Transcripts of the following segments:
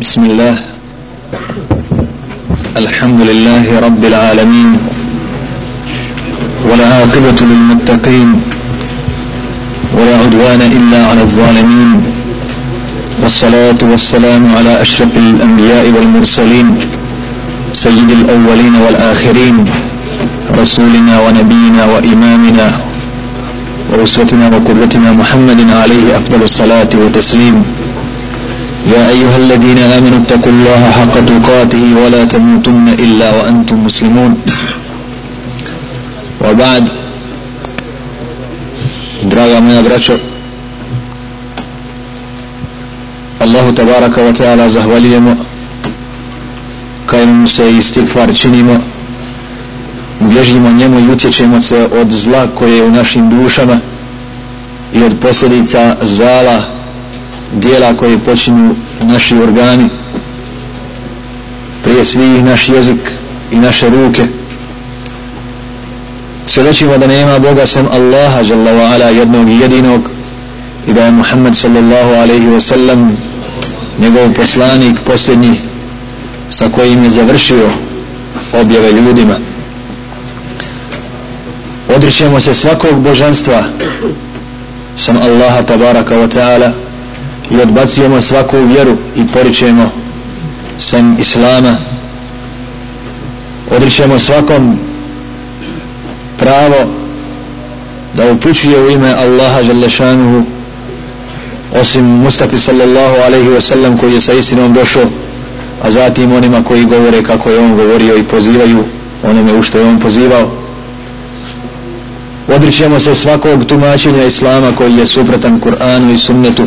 بسم الله. الحمد لله رب العالمين. ولا عاقبة للمتقين. ولا عدوان إلا على الظالمين. والصلاة والسلام على أشرف الأنبياء والمرسلين. سيد الأولين والآخرين. رسولنا ونبينا وإمامنا. وأسوتنا وقدوتنا محمد عليه أفضل الصلاة والتسليم. يا أيها الذين آمنوا اتقوا الله حق تقاته ولا تموتن إلا وأنتم مسلمون وبعد draga moja braćo Allahu tabaraka wa ta'ala zahvaljujemo kajemo se i stikvar činimo bježimo njemu i utječemo se od zla koje je u našim dušama i od posljedica zala dijela koje počinju naši organi prije svih naš jezik i naše ruke. Svjedočimo da nema Boga sem Allaha jalla ala jednog i jedinog i da je Muhammed sallallahu alaihi wa sallam njegov poslanik posljednji sa kojim je završio objave ljudima. Odričemo se svakog božanstva sam Allaha tabaraka wa ta'ala i odbacujemo svaku vjeru i poričemo sem Islama. Odričemo svakom pravo da upućuje u ime Allaha Želešanuhu osim Mustafi sallallahu alaihi wa sallam koji je sa istinom došao a zatim onima koji govore kako je on govorio i pozivaju onome u što je on pozivao. Odričemo se svakog tumačenja Islama koji je suprotan Kur'anu i sunnetu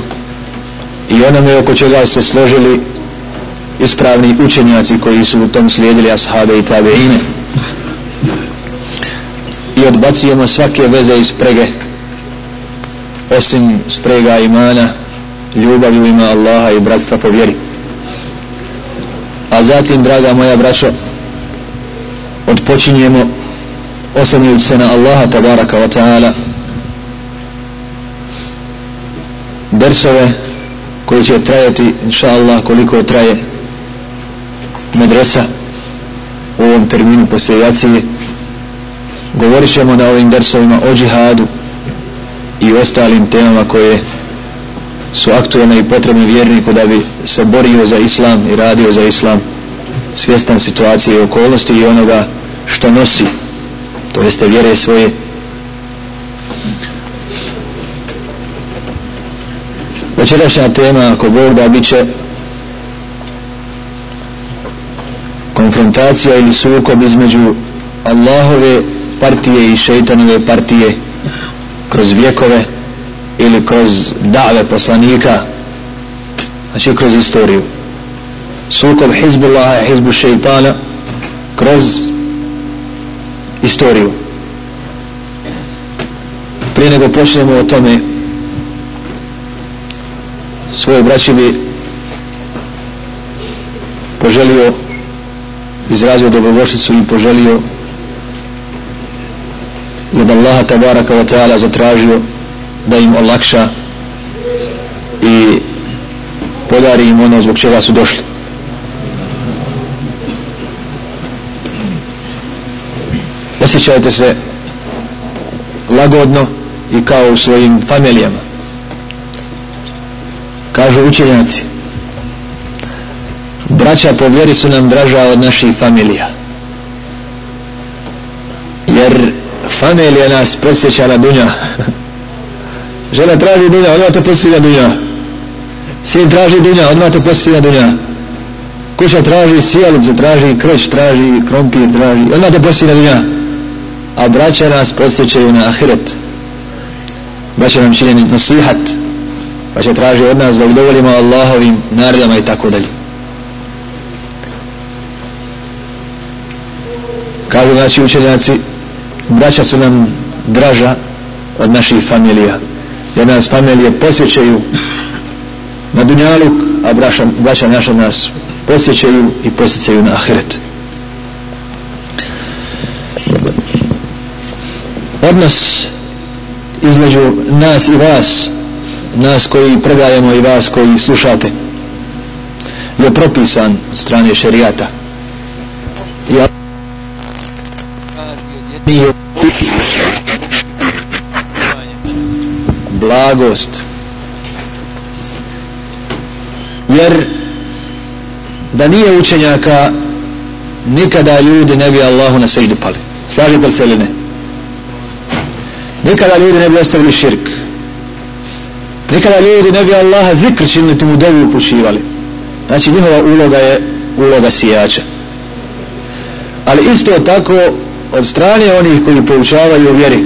i onome oko čega se složili ispravni učenjaci koji su u tom slijedili ashabe i tabeine i odbacujemo svake veze i sprege osim sprega imana ljubavi u ima Allaha i bratstva po vjeri. A zatim draga moja braćo odpočinjemo osanjujući se na Allaha tabaraka wa ta'ala. Dersove koji će trajati inša Allah koliko traje medresa u ovom terminu poslije jacije. Govorit ćemo na ovim dersovima o džihadu i ostalim temama koje su aktualne i potrebne vjerniku da bi se borio za islam i radio za islam. Svjestan situacije i okolnosti i onoga što nosi to jeste vjere svoje večerašnja tema ako Bog da bit će konfrontacija ili sukob između Allahove partije i šeitanove partije kroz vjekove ili kroz dave poslanika znači kroz istoriju. Sukob Hizbullaha i Hizbu šeitana kroz istoriju. Prije nego počnemo o tome svoje braći bi poželio izrazio dobrodošlicu i poželio od Allaha tabaraka wa ta'ala zatražio da im olakša i podari im ono zbog čega su došli. Osjećajte se lagodno i kao u svojim familijama kažu učenjaci braća po vjeri su nam draža od naših familija. Jer familija nas posjeća na dunja. Žena traži dunja odmah te posjeća na dunja. Sin traži dunja odmah te posjeća na dunja. Kuća traži sjelicu traži kreć traži krompir traži odmah te posjeća na dunja. A braća nas posjećaju na ahiret. Braća nam čini nasihat pa će traži od nas da udovolimo Allahovim naredama i tako dalje. Kažu znači učenjaci braća su nam draža od naših familija. Jer nas familije posjećaju na dunjaluk a braća, braća naša nas posjećaju i posjećaju na ahiret. Odnos između nas i vas nas koji predajemo i vas koji slušate je propisan od strane šerijata. I blagost. Jer da nije učenjaka nikada ljudi ne bi Allahu na sejdu pali. Slažete li se ili ne? Nikada ljudi ne bi ostavili širk nikada ljudi ne bi Allaha zikr činili mu devu upućivali. Znači njihova uloga je uloga sijača ali isto tako od strane onih koji poučavaju u vjeri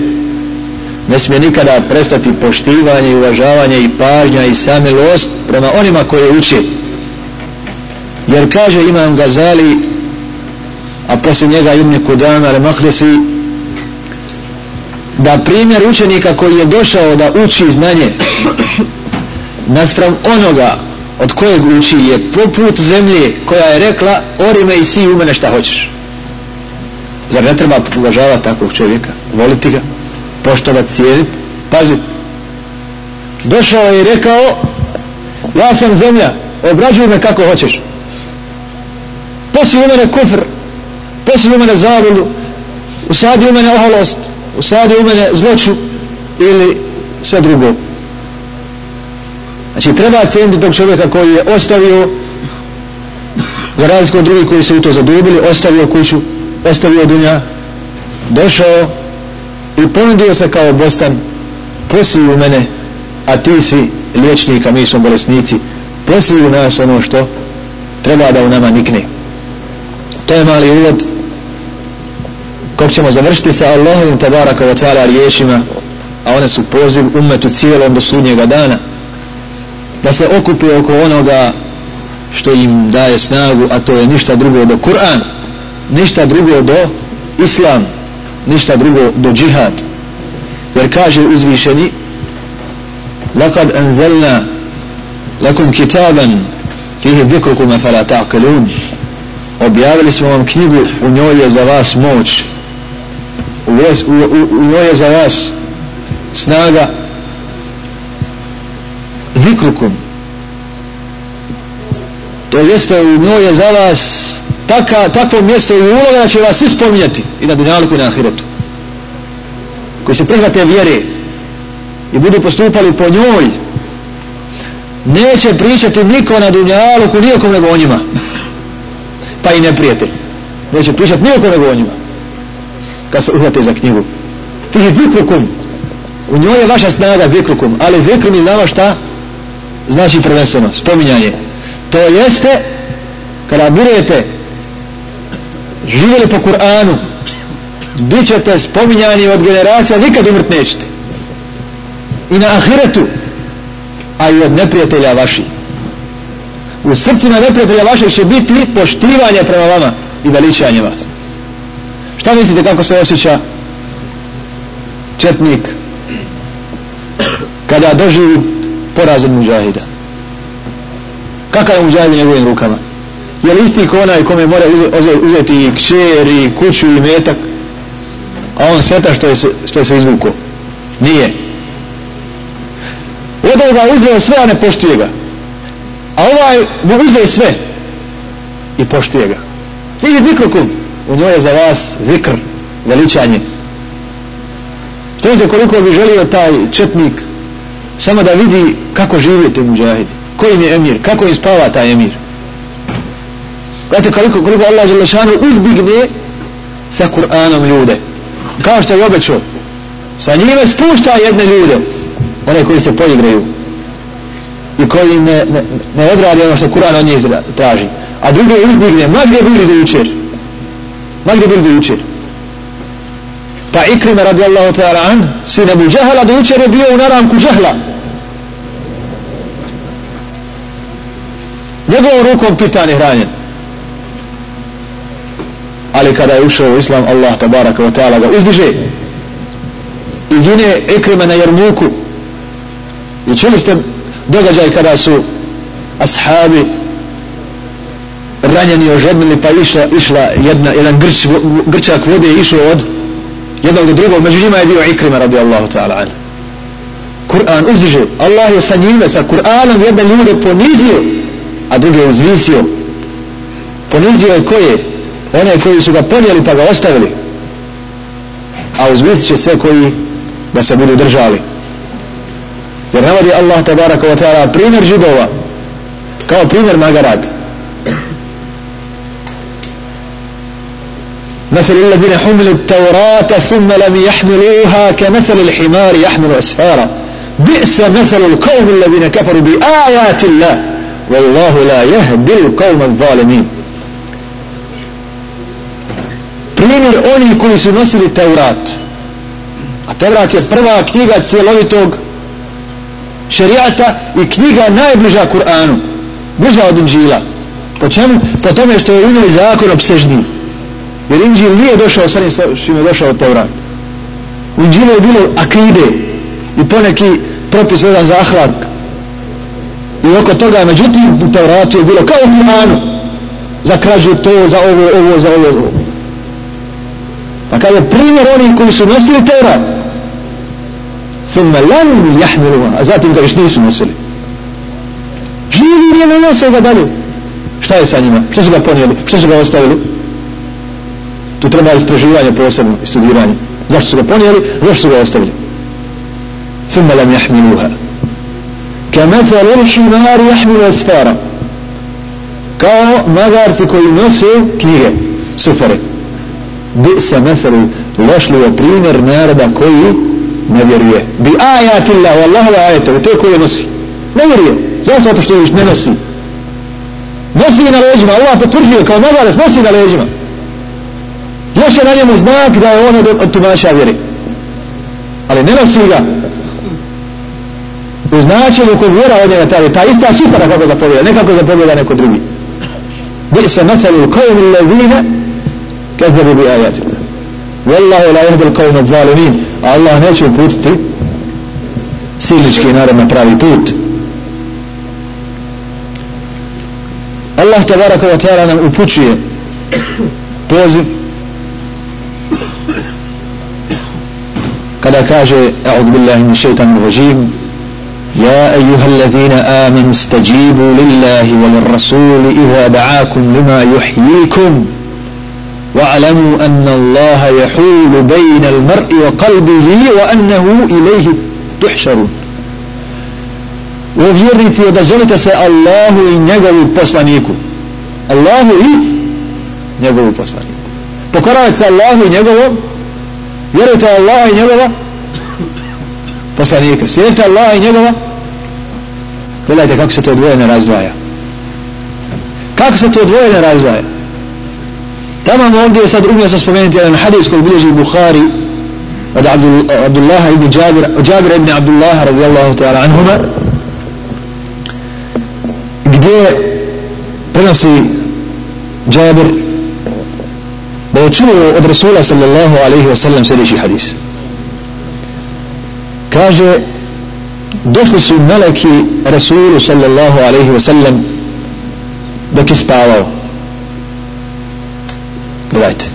ne smije nikada prestati poštivanje i uvažavanje i pažnja i samilost prema onima koje uče jer kaže imam Gazali a poslije njega Ibn Kudama ali Mahdesi da primjer učenika koji je došao da uči znanje naspram onoga od kojeg uči je poput zemlje koja je rekla ori me i si u mene šta hoćeš. Zar ne treba uvažavati takvog čovjeka voliti ga poštovati, cijeniti paziti došao je i rekao ja sam zemlja obrađuj me kako hoćeš. Posi u mene kufr posi u mene zavilu usadi u mene oholost usadi u mene zloću ili sve drugo. Znači treba cijeniti tog čovjeka koji je ostavio za razliku od drugih koji su u to zadubili ostavio kuću ostavio dunja došao i ponudio se kao bostan posi u mene a ti si liječnik a mi smo bolesnici posi u nas ono što treba da u nama nikne. To je mali uvod kog ćemo završiti sa Allahovim tabaraka wa ta'ala riječima a one su poziv umetu cijelom do sudnjega dana da se okupi oko onoga što im daje snagu a to je ništa drugo do Kur'an ništa drugo do Islam ništa drugo do džihad jer kaže uzvišeni لقد أنزلنا لكم كتابا فيه ذكركم فلا تعقلون objavili smo vam knjigu u njoj je za vas moć u, ves, u, u, u njoj je za vas snaga zikrukom to jeste u njoj je za vas taka, takvo mjesto i uloga da će vas svi spominjati i na dinaliku i na ahiretu. Koji se prihvate vjere i budu postupali po njoj neće pričati niko na dunjaluku nijekom nego o njima. Pa i ne prijete. Neće pričati nijekom nego o njima kad se uhvate za knjigu. Fihi vikrukum u njoj je vaša snaga vikrukum ali vikrum je znamo šta? Znači prvenstveno spominjanje. To jeste kada budete živjeli po Kur'anu bit ćete spominjani od generacija nikad umrt nećete. I na ahiretu a i od neprijatelja vaši u srcima neprijatelja vaših će biti poštivanje prema vama i veličanje vas šta mislite kako se osjeća četnik kada doživi porazom muđahida? Kakav je muđahid u njegovim rukama? Je li isti ko onaj kome mora uzeti i kćer i kuću i metak a on sveta što je se, što je se izvukao? nije. Od ovoga uzeo sve a ne poštuje ga. A ovaj mu uzeo sve i poštuje ga. Ti je u njoj je za vas vikr veličanje to je koliko bi želio taj četnik samo da vidi kako živite muđahidi kojim je emir, kako im spava taj emir Gledajte koliko, koliko Allah Želešanu uzbigne sa Kur'anom ljude. Kao što je obećao. Sa njime spušta jedne ljude. One koji se poigraju. I koji ne, ne, ne odradi ono što Kur'an od njih traži. A druge uzdigne, Ma gdje bili do jučer? Ma gdje do jučer? Pa Ikrima radijallahu ta'ala an, sin Abu Jahla do jučer je bio u naramku Džahla. Njegovom rukom pitan je hranjen ali kada je ušao u islam Allah tabaraka wa ta'ala ga uzdiže i gine ikrime na jermuku i čuli ste događaj kada su ashabi ranjeni ožednili pa išla, išla jedna, jedan grč, grčak vode išao od jednog do drugog. Među njima je bio Ikrima radi Allahu ta'ala an Kur'an uzdiže. Allah je sa njime sa Kur'anom jedne ljude ponizio a druge je uzvisio. Ponizio je koje? One koji su ga ponijeli pa ga ostavili. A uzvisit će sve koji da se budu držali. Jer navodi Allah tabaraka wa ta'ala primjer židova kao primjer magarad مثل الذين حملوا التوراة ثم لم يحملوها كمثل الحمار يحمل أسفارا بئس مثل القوم الذين كفروا بآيات الله والله لا يهدي القوم الظالمين primjer oni koji su nosili Teurat a Teurat je prva knjiga cijelovitog šerijata i knjiga najbliža Kur'anu bliža od Inđila po čemu? po tome što je imali zakon obsežniji jer Inđil nije došao sa njim je došao od Teurat u Inđilu je bilo akide i poneki propis vezan za ahlak. I oko toga međutim u Tevratu je bilo kao u Kur'anu. Za krađu to, za ovo, ovo, za ovo, ovo. pa kada je primjer onih koji su nosili Tevrat, thumma lam jahmilu a zatim ga još nisu nosili. Živi nije ne nose ga dalje. Šta je sa njima, što su ga ponijeli? Što su ga ostavili? Tu treba istraživanje posebno, studiranje. Zašto su ga ponijeli, zašto su ga ostavili? Summa lam jahmiluha. Kamathal lir himar jahmilu asfara. Kao magarci koji nose knjige, sufere. Bi se mesaru lošli je primjer naroda koji ne vjeruje. Bi ajat Allah, Allah va ajat, u te koje nosi. Ne vjeruje. Zato što viš ne nosi. Nosi na leđima, Allah potvrđuje kao magarac, nosi na leđima još na njemu znak da je on od tumača vjeri ali ne nosi ga u značenju kog vjera od njega taj, ta ista sifara kako zapovjeda, nekako zapovjeda neko drugi. Bi se nasalu kojom levine kazzabu bi ajatima. Wallahu la yahdil qawma adh-dhalimin. Allah neće uputiti silnički narod na pravi put. Allah tabaraka wa ta'ala nam upućuje poziv kada kaže a'udhu billahi min shaitanir rajim يا أيها الذين آمنوا استجيبوا لله وللرسول إذا دعاكم لما يحييكم واعلموا أن الله يحول بين المرء وقلبه وأنه إليه تحشرون وفيرني da želite se Allahu i njegovu poslaniku Allahu i njegovu poslaniku pokoravajte se Allahu i njegovom vjerujte Allah i njegova poslanika slijedite Allah i njegova. Gledajte kako se to odvojeno razdvaja. Kako se to odvojeno razdvaja? Tamo ovdje je sad umjesto spomenuti jedan hadis koji bilježi Bukhari od Abdullaha ibn Jabir Jabir ibn Abdullaha radijallahu ta'ala anhuma gdje prenosi Jabir da je čuo od Rasula sallallahu alaihi wa sallam sljedeći hadis kaže došli su meleki Rasulu sallallahu alaihi wa sallam dok je spavao. Gledajte.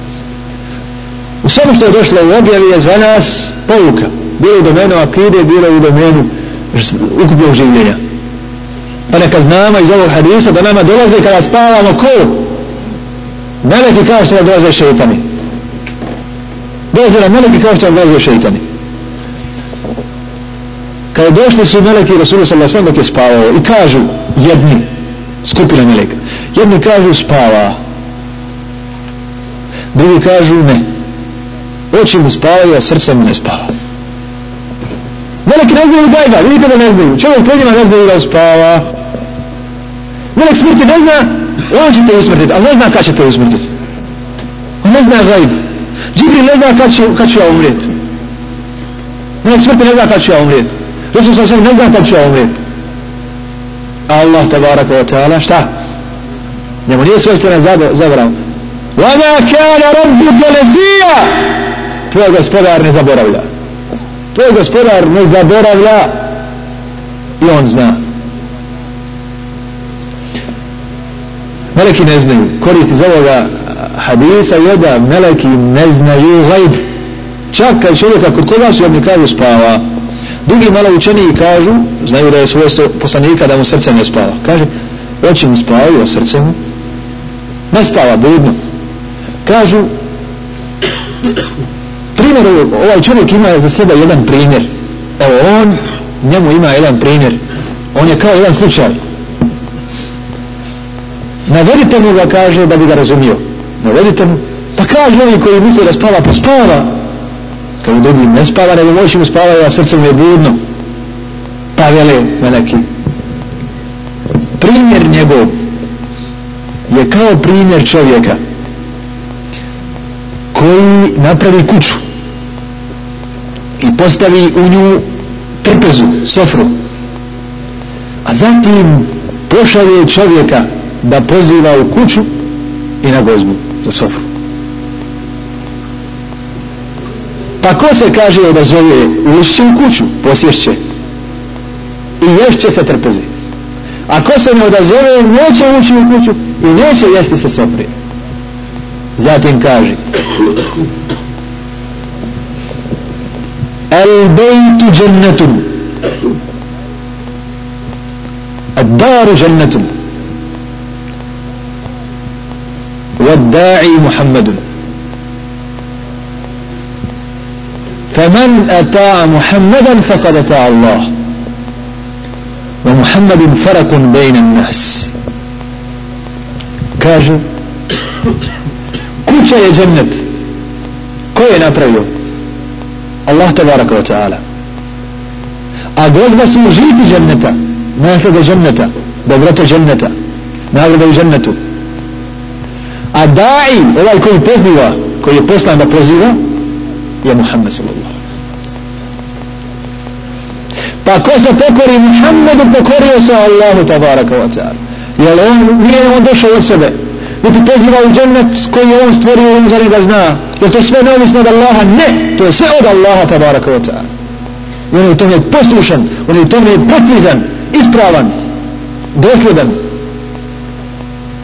U svemu što je došlo u objavi je za nas pouka. Bilo u domenu akide bilo u domenu ukupnog življenja. Pa neka znamo iz ovog hadisa da nama dolaze kada spavamo ko? Meleki kao što nam dolaze šeitani. Dolaze nam meleki kao što nam dolaze šeitani kada došli su meleki Rasulu sallallahu alaihi dok je spavao i kažu jedni skupina meleka jedni kažu spava drugi kažu ne. Oči mu spavaju a srce mu ne spava. Meleki ne znaju gajba vidite da ne znaju. Čovjek pred njima ne znaju da spava. Melek smrti ne zna on će te usmrtiti ali ne zna kada će te usmrtiti on ne zna gajb. Džibril ne zna kada ću, kad ću ja umrijeti melek smrti ne zna kada ću ja umrijeti Resul sam sam ne zna kad će ovo umret. Allah te baraka wa ta'ala, šta? Njemu nije svoj strane zaborav. Vada kana rabbi gelezija! Tvoj gospodar ne zaboravlja. Tvoj gospodar ne zaboravlja i on zna. Meleki ne znaju. Koristi iz ovoga hadisa je da meleki ne znaju gajb. Čak kad čovjeka kod koga su jedni kažu spava, Drugi malo učeniji kažu, znaju da je svojstvo poslanika da mu srce ne spava. Kaže, oči mu spavaju, a srce mu ne spava, budno. Kažu, primjer, ovaj čovjek ima za sebe jedan primjer. Evo, on, njemu ima jedan primjer. On je kao jedan slučaj. Navedite mu ga, kaže, da bi ga razumio. Navedite mu. Pa kaže ovi koji misle da spava, pa spava. Kao drugi ne spava, nego noći mu spava, a srce mu je budno. Pa vele, neki. Primjer njegov je kao primjer čovjeka koji napravi kuću i postavi u nju trpezu, sofru a zatim pošalje čovjeka da poziva u kuću i na gozbu za sofru Pa ko se kaže da zove ušće u kuću, posješće. I ješće se trpeze. A ko se ne odazove, neće ući u kuću i neće jesti se soprije. Zatim kaže. El bejtu džennetum. Ad daru džennetum. Vad da'i Muhammedun. فمن أطاع محمدا فقد أطاع الله. ومحمد فرق بين الناس. كاجه كل شيء جنت كوين أبريو الله تبارك وتعالى. أجلس بس مجيت جنتا ما يفرد جنتا دبرت جنتا ما يفرد جنته أداعي ولا يكون بزيوا كي يبصلا بزيوا يا محمد صلى الله عليه وسلم. Pa ko se pokori Muhammedu pokorio se Allahu tabaraka wa ta'ala. Jer on nije on došao od sebe? Niti poziva u džennet koji je on stvorio on za njega zna. Je to sve neovisno od Allaha? Ne to je sve od Allaha tabaraka wa ta'ala. On je u tome poslušan on je u tome precizan ispravan dosljedan.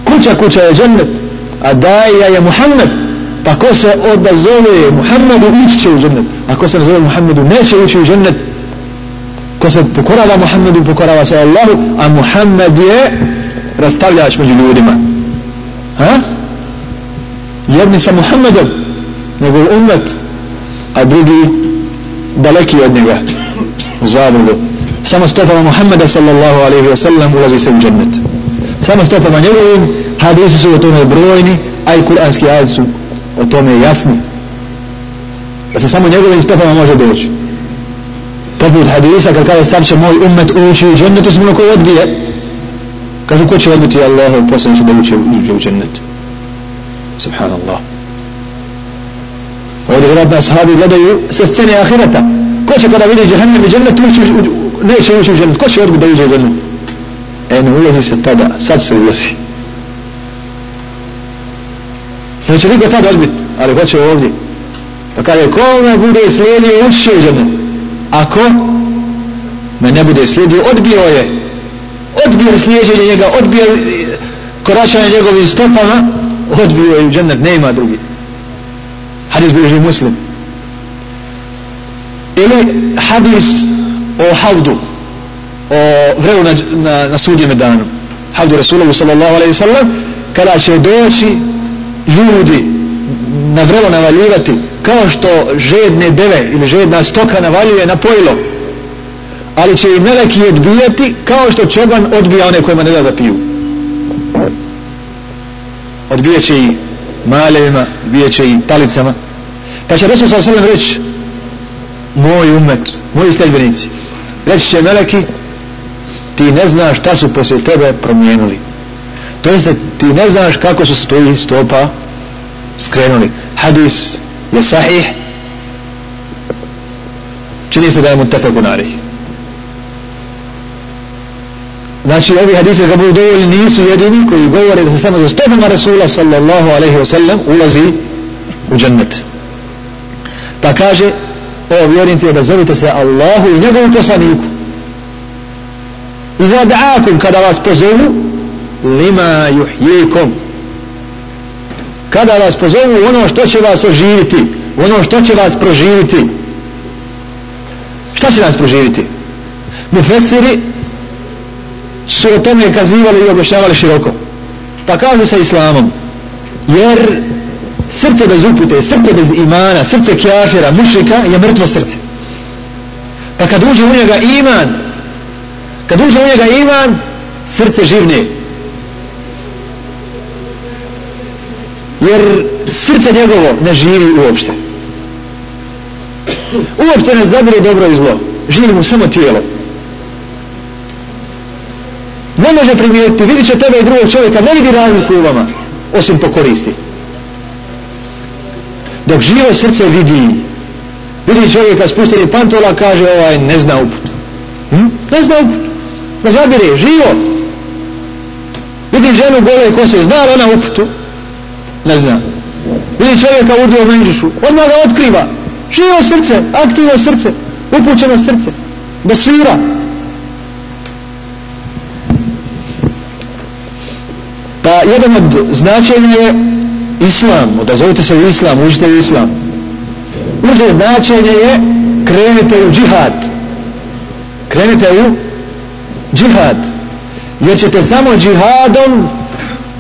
Kuća kuća je džennet a daja je Muhammed. Pa ko se odazove Muhammedu ići će u džennet. A ko se nazove Muhammedu neće ući u džennet ko se pokorava Muhammedu pokorava se Allahu a Muhammed je rastavljač među ljudima. Ha? jedni sa Muhammedom nego umet a drugi daleki od njega u zabludu. Samo stopama Muhammeda sallallahu alaihi wa sallam ulazi se u džennet. Samo stopama njegovim hadisi su o tome brojni a i kuranski ajed su o tome jasni. Da se samo njegovim stopama može doći. Poput hadisa kad kaže sad će moj umet ući u džennetu smo ko odbije kažu ko će odbiti Allahu poslanicu da uče u džennet subhanallah ovdje vjerojatno ashabi gledaju sa scene ahireta ko će kada vidi džehennem i džennet ući neće ući u džennet ko će odbiti da uđe u džennet e ne ulazi se tada sad se ulazi neće niko tada odbiti ali hoće ovdje pa kaže ko me bude slijedio ući u džennet ako me ne bude slijedio odbio je odbio slijeđenje njega, odbio e, koračanje njegovim stopama, odbio je u džennet, nema drugi. Hadis bilježi muslim. Ili hadis o havdu, o vreu na, na, na sudjeme danu. Havdu Rasulullahi sallallahu alaihi sallam, kada će doći ljudi na vrelo navaljivati, kao što žedne deve ili žedna stoka navaljuje na pojilo. Ali će i meleki odbijati kao što čoban odbija one kojima ne da da piju. Odbijat će i malevima odbijat će i palicama. Pa će Resul sa osrem reći moj umet moji sljedbenici reći će meleki ti ne znaš šta su poslije tebe promijenili. To jeste ti ne znaš kako su se tvoji stopa skrenuli. Hadis je sahih čini se da je mutefeku narih Znači ovi hadise da budu dovoljni nisu jedini koji govore da se samo za stopama Rasula sallallahu alaihi wasallam ulazi u džennet. Pa kaže o vjernici da zovite se Allahu i njegovu poslaniku. I vada'akum kada vas pozovu lima juhjikom Kada vas pozovu ono što će vas oživiti, ono što će vas proživiti. Šta će nas proživiti? Mufesiri su o tome kazivali i objašnjavali široko pa kažu sa islamom jer srce bez upute, srce bez imana srce kjafira, mušika je mrtvo srce pa kad uđe u njega iman kad uđe u njega iman srce živne jer srce njegovo ne živi uopšte. Uopšte ne zabire dobro i zlo. Živi mu samo tijelo. Ne može primijetiti. Vidit će tebe i drugog čovjeka. Ne vidi razliku u vama osim po koristi. Dok živo srce vidi vidi čovjeka spustili pantola kaže ovaj ne zna uput. Hm? ne zna uput. Ne zabire, živo. Vidi ženu gole kose zna li ona uputu ne zna vidi čovjeka udio u menđušu odmah ga otkriva. Živo srce, aktivno srce upućeno srce basira pa jedan od značenja je islam, odazovite se u islam uđite u islam. Uđe značenje je krenite u džihad. Krenite u džihad. Jer ćete samo džihadom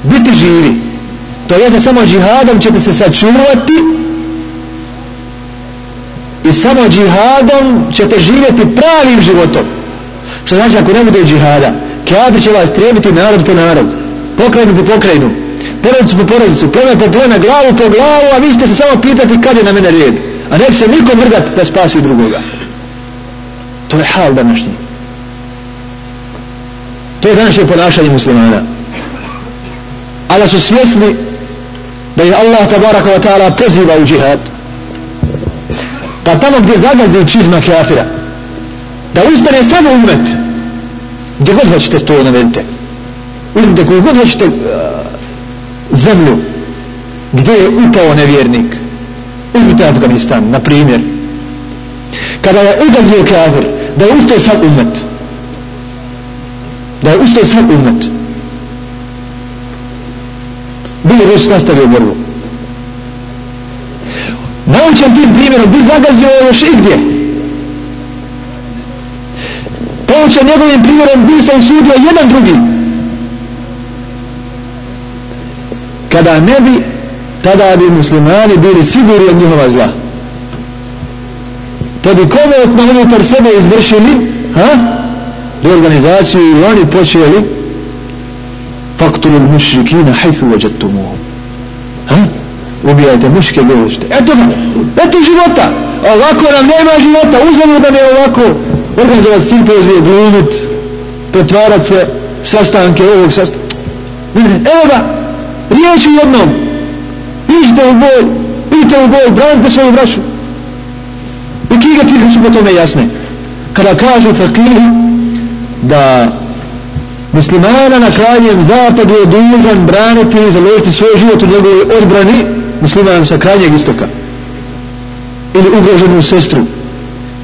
biti živi to je samo džihadom ćete se sačuvati i samo džihadom ćete živjeti pravim životom. Što znači ako ne bude džihada kjabri će vas trebiti narod po narod pokrajinu po pokrajinu porodicu po porodicu pleme po pleme, glavu po glavu a vi ćete se samo pitati kad je na mene red a neće se niko mrdat da spasi drugoga. To je hal današnji. To je današnje ponašanje muslimana. Ali su svjesni da je Allah tabaraka wa ta'ala poziva u džihad. Pa tamo gdje zagazi čizma kafira da uzmene samo umet gdje god hoćete to navedite uzmite koju god hoćete uh, zemlju gdje je upao nevjernik. Uzmite Afganistan na primjer. Kada je ugazio kafir da je ustao sad umet. Da je ustao sad umet bili Rus nastavio borbu Naučen tim primjerom bi zagazio još igdje. Poučen njegovim primjerom bi se usudio jedan drugi kada ne bi tada bi muslimani bili sigurni od njihova zla to bi kome unutar sebe izvršili ha? reorganizaciju i oni počeli faktulu mušrikina hajthu vađatumuhum ha? ubijajte muške gdje eto ga, eto života. Ovako nam nema života. Uzemo da ne ovako organizovat simpozije, glumit pretvarat se sastanke ovog sastanka evo ga, riječ u jednom. Ište u boj idite u boj, branite svoju braću. I knjige tih su po tome jasne. Kada kažu fakiri da muslimana na krajnjem zapadu je dužan braniti i založiti svoj život u njegovoj odbrani muslimana sa krajnjeg istoka. Ili ugroženu sestru.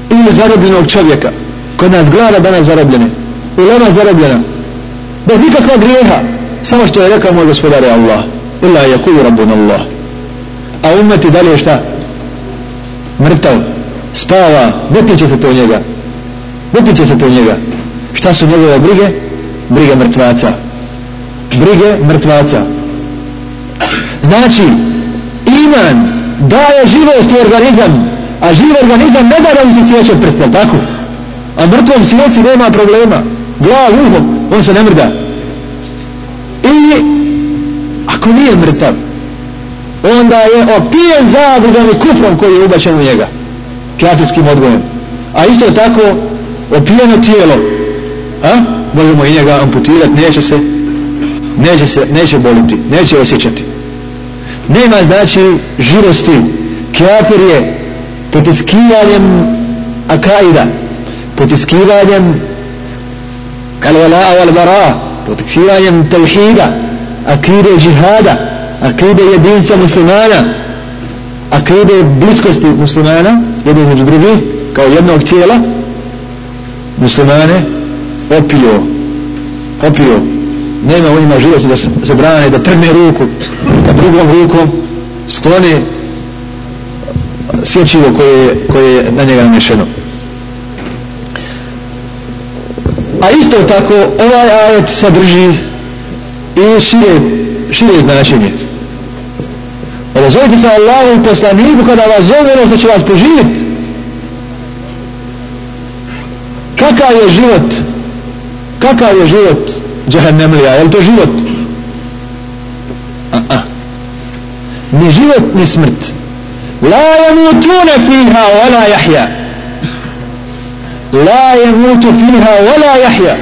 Ili zarobljenog čovjeka. Kod nas glada danas zarobljene. Ulema zarobljena. Bez nikakva grijeha. Samo što je rekao moj gospodare Allah. Illa je kuju rabbun Allah. A umeti dalje šta? Mrtav. Spava. Dotiče se to njega. Dotiče se to njega. Šta su njegove brige? Brige mrtvaca. Brige mrtvaca. Znači, iman daje živost u organizam, a živ organizam ne da da mu se sjeće prst, tako? A mrtvom sjeci nema problema. Glav, uhom, on se ne mrda. I ako nije mrtav, onda je opijen zabudom i kufrom koji je ubačen u njega. Kjafijskim odgojem. A isto tako, opijeno tijelo, a? Možemo i njega amputirati neće se neće se, neće boliti neće osjećati. Nema znači živosti kjafir je potiskivanjem akaida potiskivanjem kalvala wal bara potiskivanjem tevhida akide džihada akide jedinstva muslimana akide bliskosti muslimana jednog među drugih kao jednog tijela muslimane opio opio nema u njima živosti da se brane da trgne ruku da drugom rukom sklone sjećivo koje, koje je na njega namješeno. A isto tako ovaj ajet sadrži i šire, šire značenje. Odazovite se Allahu i poslaniku kada vas zove ono što će vas poživjeti. Kakav je život? Kakav je život džahennemlija, je li to život? A, a. ni život ni smrt la yamutuna fiha wala yahya la yamutu fiha wala yahya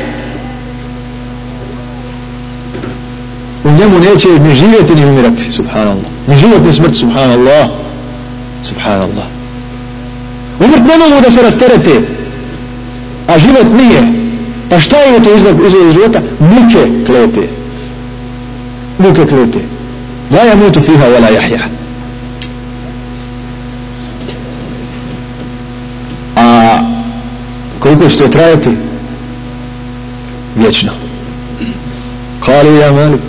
u njemu neće ni živjeti ni umirati subhanallah ni život ni smrt subhanallah subhanallah umrt ne mogu da se rasterete a život nije pa šta je to izgled iz života? Muke klete. Muke klete. La ja mutu fiha wala jahja a koliko će to trajati? Vječno. Kalu ja malik.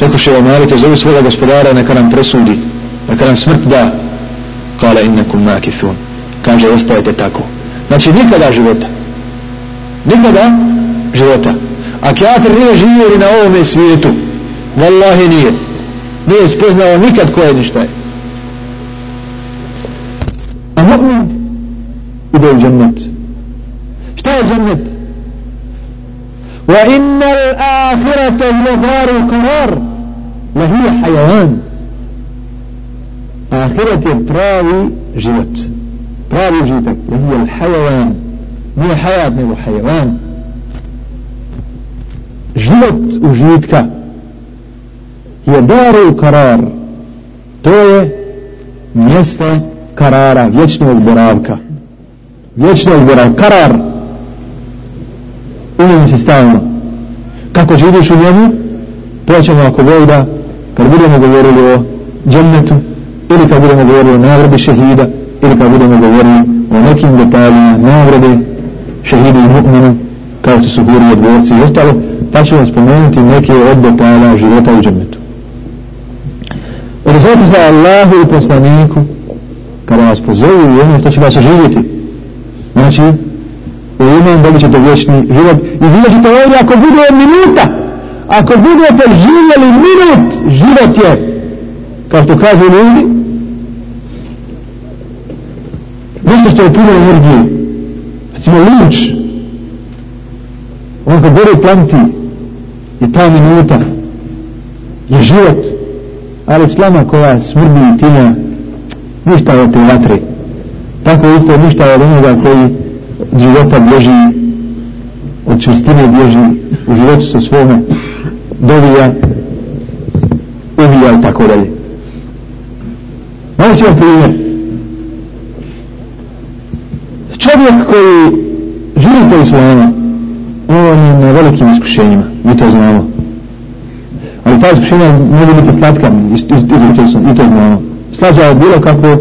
Rekao še Malik zove svoga gospodara neka nam presudi neka nam smrt da. Kala innakum makithun kaže ostajete tako. Znači nikada života. Nikada života. A kjafir nije živio na ovome svijetu. Vallahi nije. Nije spoznao nikad ko je ništa je. A mu'min ide u džennet. Šta je džennet? Wa inna l-ahirata l-gharu karar lahija hajavan ahiret pravi život pravi užitak je hajavan nije hajat nego hajavan život užitka je daru karar. To je mjesto karara vječnog boravka. Vječnog boravka. Karar. U njemu si stalno. Kako živiš u njemu? To ćemo ako Bog da kad budemo govorili o džennetu ili kad budemo govorili o nagradi šehida ili pa budemo govorili o nekim detaljima nagrade šehidu i mu'minu kao što su guri od dvorci i ostalo pa ću vam spomenuti neke od detalja života u džermetu Rezati za Allahu i poslaniku kada vas pozovu i ono što će vas živjeti znači u iman dobit ćete vječni život i vidjet ćete ovdje ako bude minuta ako budete živjeli minut život je kao što kažu ljudi nešto što je puno energije recimo luč. On kad gore planti. I ta minuta je život. Ali slama koja smrdi i tina ništa od te vatre. Tako isto ništa od onoga koji života bježi od čestine bježi u životu sa svome dovija ubija i tako dalje. Malo ćemo primjer čovjek koji živi Islama, on je na velikim iskušenjima mi to znamo. Ali ta iskušenja mogu biti slatka i, i, i, to znamo. Slađa od bilo kakvog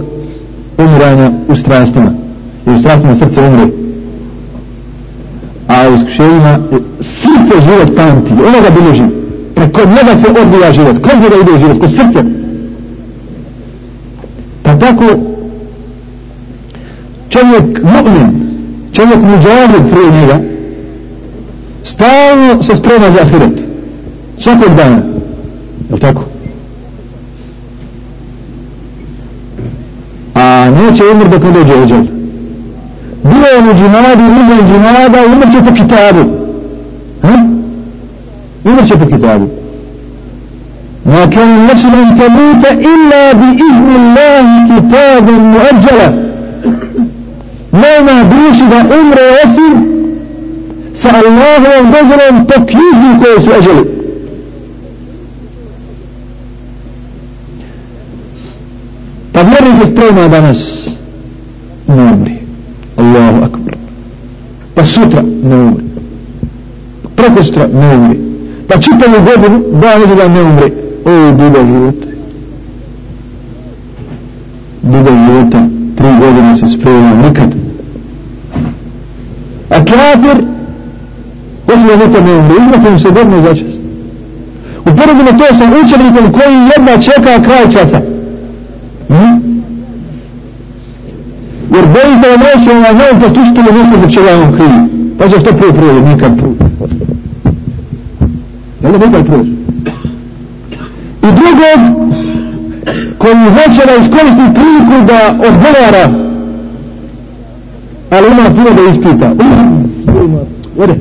umiranja u strastima i u strastima srce umre. A u iskušenjima srce život pamti ono ga bilježi. Preko njega se odbija život kod njega ide život, kod srce. Pa tako čovjek mu'min, čovjek muđahid prije njega, stalno se sprema za ahiret. Svakog dana. Je tako? A neće umr dok ne dođe ođel. Bilo je u džinadu, izvan džinada, umr će po kitabu. Ha? Umr će po kitabu. ما كان نفس أن تموت إلا بإذن الله كتابا مؤجلا nema duši da umre osim sa Allahovom dozvolom po knjizi koje su ađeli. Pa vjernik je sprema danas ne umri. Allahu akbar. Pa sutra ne umri. Preko sutra ne umri. Pa čitavu godinu da ne zada ne umri. O, duga života. Duga života. Tri godine se sprema nikad kafir hoće da ne umre imate mu se dobro začas uporedimo to sa učenikom koji jedna čeka kraj časa Hmm? jer boji se da neće ovaj novom poslušitelju nešto da će vam on krivi. Pa će što prije prije, nikad prije. Jel da nikad prije? I drugog, koji hoće da iskoristi priliku da odgovara, ali ima puno da ispita. وده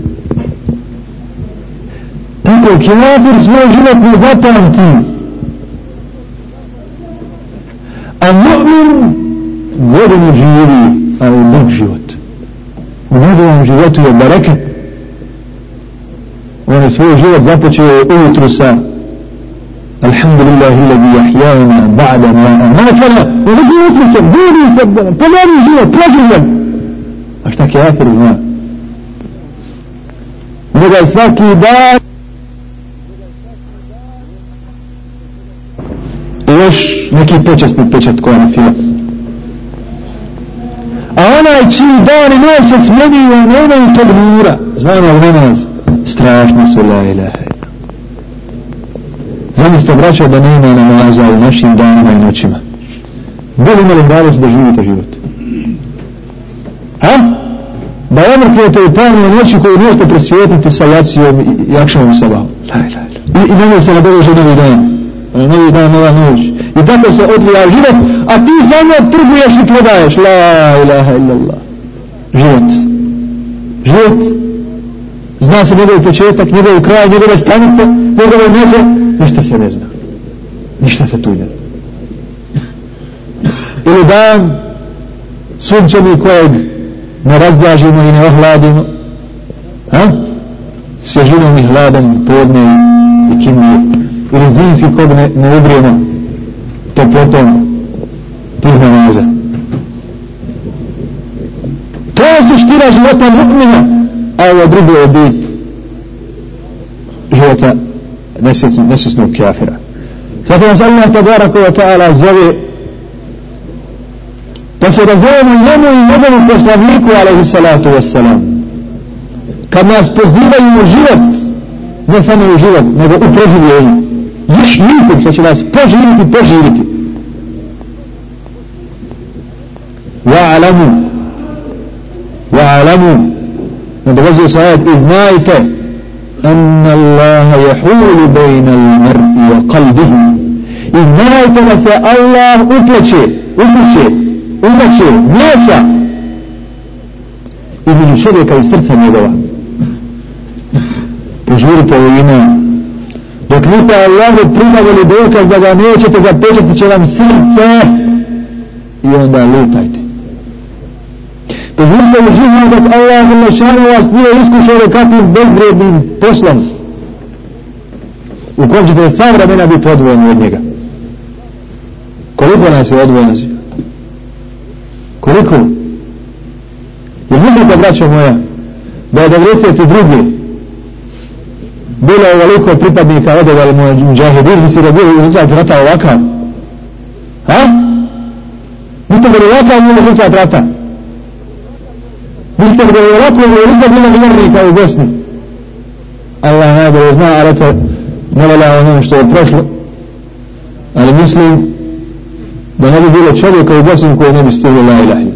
تيكو كافر اسمه جنب نزاته انتي المؤمن وده مجيري أو مجيوت وده مجيوت وبركة وأنا سوى جيوت ذاته الحمد لله الذي يحيانا بعد ما اماتنا وده جيوت مجيوت بولي سبنا بولي جيوت بولي جيوت اشتاكي اثر زمان Njega je svaki dan. I još neki počasni pečat koja na fila. A onaj čiji dan i noć se smjenjuju on ne imaju tog nura. Zvano namaz strašno su la ilaha zamislite braćo da nema namaza u našim danima i noćima. Bili imali radost da živite život. Da omrkujete u tajnoj noći koju možete presvijetiti sa jacijom i akšavom sabavom i, i nemoj se nadoveže novi dan. Novi dan, nova noć. I tako se odvija život a ti samo trguješ i prodaješ. La ilaha illallah život. Život. Zna se njegov početak njegov kraj, njegove stanice njegove međe, ništa se ne zna. Ništa se tu ne ili dan sunčani kojeg ne razblažimo i ne ohladimo ha? svježinom i hladom podne i kimije ili zimski kog ne, ne ubrijemo to potom tih namaza. To je suština života mu'mina a ovo drugo je bit života nesvjesnog kafira. Zato nas Allah tabaraka wa ta'ala zove da se razvojemo njemu i njegovu poslaniku alaihi salatu wassalam. Kad nas pozivaju u život ne samo u život nego u proživljenju. Još nikom što će nas poživiti poživiti wa'alamu. Wa'alamu. Nadolazio se ajat i znajte anna Allaha jahulu bejna l-mar'i wa qalbihi. I znajte da se Allah umeće, upleće, miješa između čovjeka i srca njegova. Požurite ovo ime. Dok niste Allahu pribavili dokaz da ga nećete zapečati će vam srce. I onda lutajte. Požurite u život dok Allah Želešanu vas nije iskušao kakvim bezvrednim poslom. U kom ćete sva vremena biti odvojeni od njega. Koliko nas je odvojeno? Koliko? Jer mislite, braćo moja, da je 92. bilo je ovoliko pripadnika odovali moj džahedin, misli da bilo rezultat rata ovakav? Ha? Mislite da je ovakav bilo rezultat rata? Mislite da je ovako rezultat bilo vjernika u Bosni? Allah najbolje zna, ali to ne volja ono što je prošlo. Ali mislim da ne bi bilo čovjeka u Bosni koji ne bi stivio la ilahi.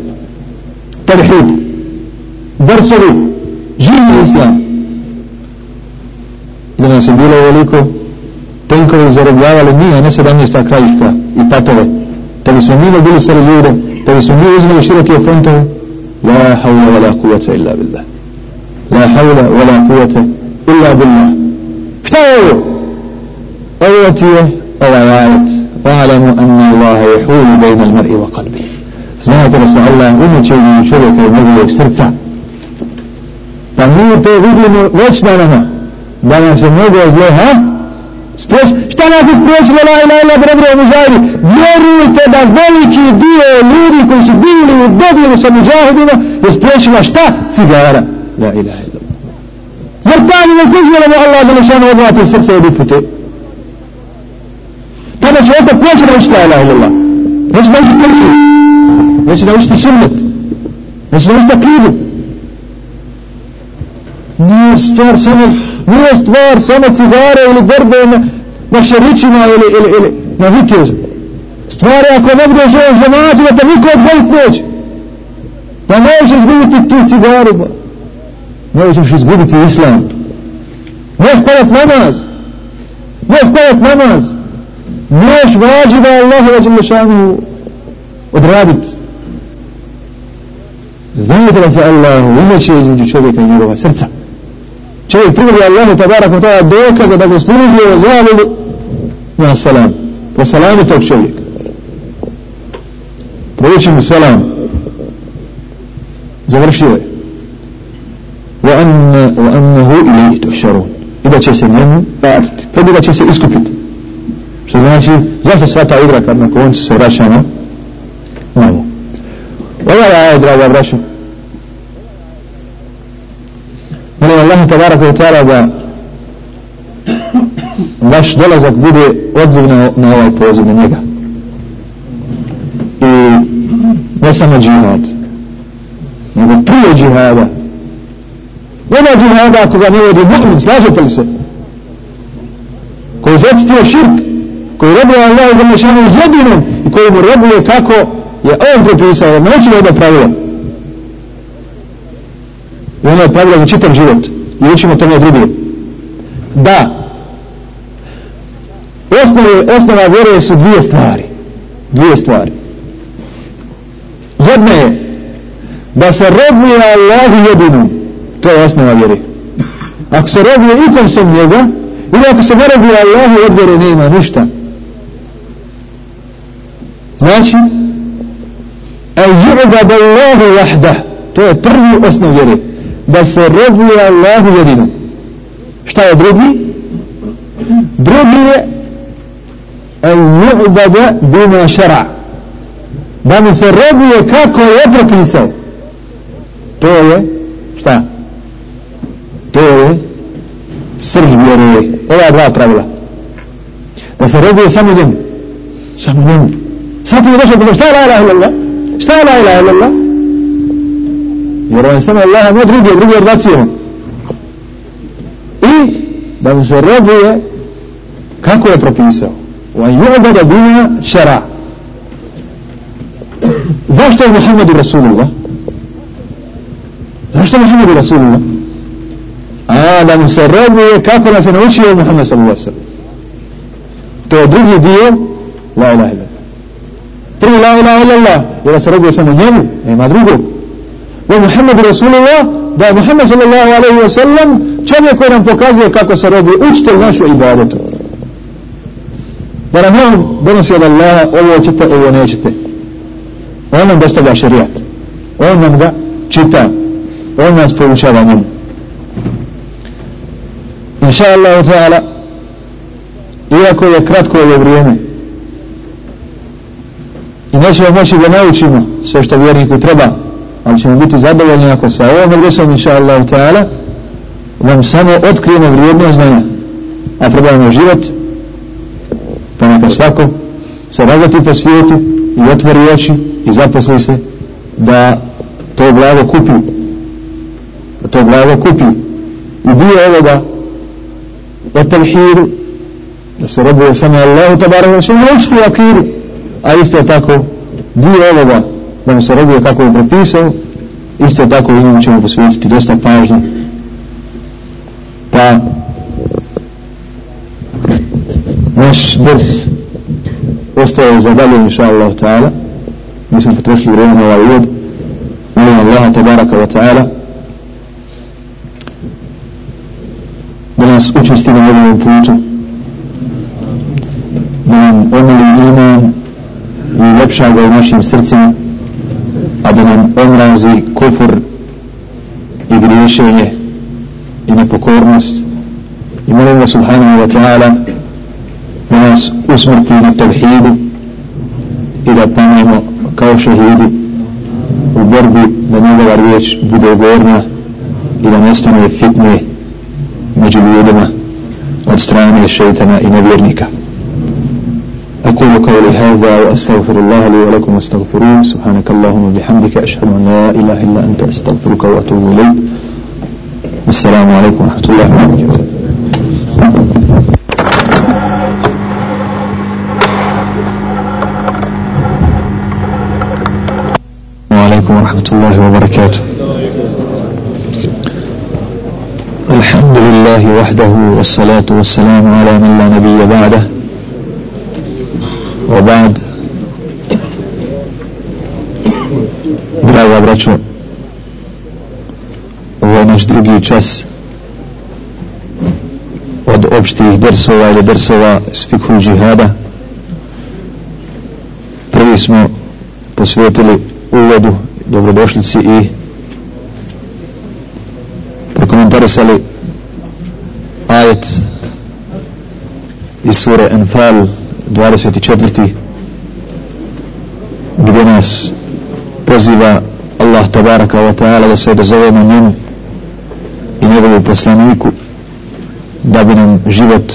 Tarhid, Drsovi. Živi islam. Da nas je bilo veliko tenkovi zarobljavali mi, a ne 17. krajiška i patove. Da bi smo mi bili sred ljude, da bi smo mi uzmeli široke frontove. La hawla wa la kuvata illa billah. La hawla wa la kuvata illa billah. Šta je ovo? Ovo ti je ovaj ajet. واعلموا أن الله يحول بين المرء وقلبه. زاد رسول الله ان شيء شرك النبي سرطا فمو تو ويدي وش دانا دانا سنوغ وزلو ها؟ سپوش. شتانا في سپوش. لا لا لا برابر مجاهدي بيروت دا ولكي دو لوري كو سي بيلي ودبلو سا مجاهدين يسپوش لا شتا لا إله إلا الله. زرطاني وكوش لا الله جل شأنه وضعته سرطا وديك Znači, Kada će ostati neće naučiti la ilaha illallah? Neće naučiti tevhid, Neće naučiti sunnet. Neće naučiti akidu. Nije stvar samo nije stvar samo cigare ili borbe na, na šerićima ili, ili, ili na vitezu. Stvar je ako ne budeš ovom žemati da te niko odvojit neće. Da možeš izgubiti tu cigaru, ba. Možeš izgubiti islam. Možeš padat namaz. Možeš padat namaz. ماش واجب الله جل شأنه ودرابت زاد رسال الله ولا شيء يزن جو شبك ان يروا سرسا شيء تقول الله تبارك وتعالى دوك هذا بس نرجع وزال مع السلام وسلام توك شبك بروشي السلام زغرشي وأن وأنه إليه تحشرون. إذا شيء سنعمل بعد. فإذا شيء سيسكبت Što znači, zašto sva ta igra kad na koncu se vraća na njemu? Je, draga braća, molim Allah tabarak wa ta'ala da vaš dolazak bude odziv na, na ovaj poziv na njega. I ne samo džihad nego prije džihada. Nema džihada ako ga ne vodi mu'min slažete li se? Koji zacitio širk koji robuje Allah za zamešanu jedinom i koji mu robuje kako je on propisao, jer neće da pravila i ono je pravila za čitav život. I učimo tome drugi. Da osnove, osnova vjere su dvije stvari. Dvije stvari. Jedna je da se robuje Allahu jedinu. To je osnova vjere. Ako se robuje ikom sam njega ili ako se ne robuje Allahu od nema ništa znači el yu'bad Allahu wahda to je prvi osnov vjere. Da se robuje Allahu jedino. šta je drugi? Drugi je el yu'bada bima šara da mu se robuje kako je propisao. To je šta? To je srž vjere. Ova dva pravila. Da se robuje samo njemu. Samo njemu sad ti je došao šta je la ilaha illallah šta je la ilaha illallah jer on je samo Allah ne drugi drugi odbacujemo i da mu se robuje kako je propisao wa yu'bada bima šara zašto je Muhammedu Rasulullah zašto je Muhammedu Rasulullah a da mu se robuje kako nas je naučio Muhammed sallallahu sallam to je drugi dio la ilaha illa prvi la ilaha illallah, Allah je da se robuje samo njemu nema drugog. Wa Muhammedu Rasulullah da je Muhammed sallallahu alaihi wa sallam čovjek koji nam pokazuje kako se robuje učitelj našu ibadetu. Da nam on donosi od Allaha ovo ćete, ovo nećete. On nam dostavlja šarijat on nam ga čita. On nas poučava njemu. Inša Allah ta'ala iako je kratko ovo vrijeme i nećemo moći da naučimo sve što vjerniku treba ali ćemo biti zadovoljni ako sa ovom adresom inša Allah ta'ala vam samo otkrijemo vrijedno znanja a predavamo život pa neka svako se razati po svijetu i otvori oči i zaposli se da to blago kupi da to blago kupi. I dio ovoga o tevhiru da se robuje samo Allahu tabarak da se u akiru a isto tako dio ovoga da mu se robio kako je propisao isto tako i njemu ćemo posvetiti dosta pažnje. Pa naš drs ostaje za dalje inša Allah ta'ala. Mi smo potrošili vrijeme na ovaj uvod. Molim Allah tabaraka wa ta'ala da nas učesti na njegovom putu. Da nam omili iman uljepša ga u našim srcima a da nam omrazi kufr i griješenje i nepokornost. I molim ga subhanahu wa ta'ala da nas usmrti na tevhidu i da pomijemo kao šehidi u borbi da njegova riječ bude gorna i da nestane fitne među ljudima od strane šeitana i nevjernika. أقول قولي هذا وأستغفر الله لي ولكم واستغفروه. سبحانك اللهم وبحمدك أشهد أن لا إله إلا أنت أستغفرك وأتوب إليك. والسلام عليكم ورحمة الله وبركاته. عليكم ورحمة الله وبركاته. الحمد لله وحده والصلاة والسلام على من لا نبي بعده. وبعد Draga braćo, ovo je naš drugi čas od opštih drsova ili drsova s fikhu džihada. Prvi smo posvetili uvodu dobrodošlici i prokomentarisali ajet iz sure Enfal 24. gdje nas poziva Allah tabaraka wa ta'ala da se dozovemo njemu i njegovu poslaniku da bi nam život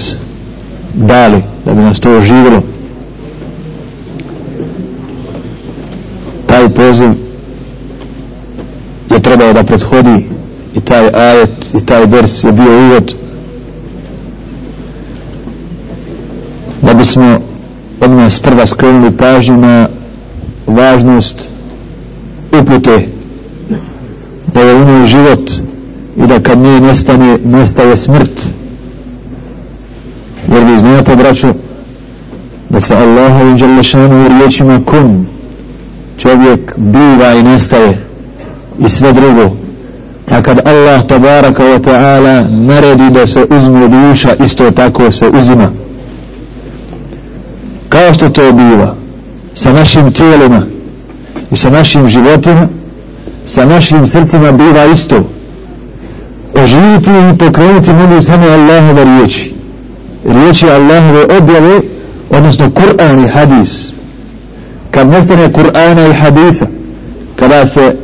dali, da bi nas to oživilo taj poziv je trebao da prethodi i taj ajet i taj vers je bio uvod da bismo od nas prva skrenuli pažnju na važnost upute. Da je u život i da kad nije nestane nestaje smrt. Jer vi znate braćo da se Allahovim Đalešanu u riječima kun čovjek biva i nestaje i sve drugo. A kad Allah tabaraka wa ta'ala naredi da se uzme duša isto tako se uzima što to biva. Sa našim tijelima i sa našim životima sa našim srcima biva isto. Oživiti i pokrenuti mogu samo Allahove riječi. Riječi Allahove objave odnosno Kur'an i hadis. Kad nestane Kur'ana i hadisa kada se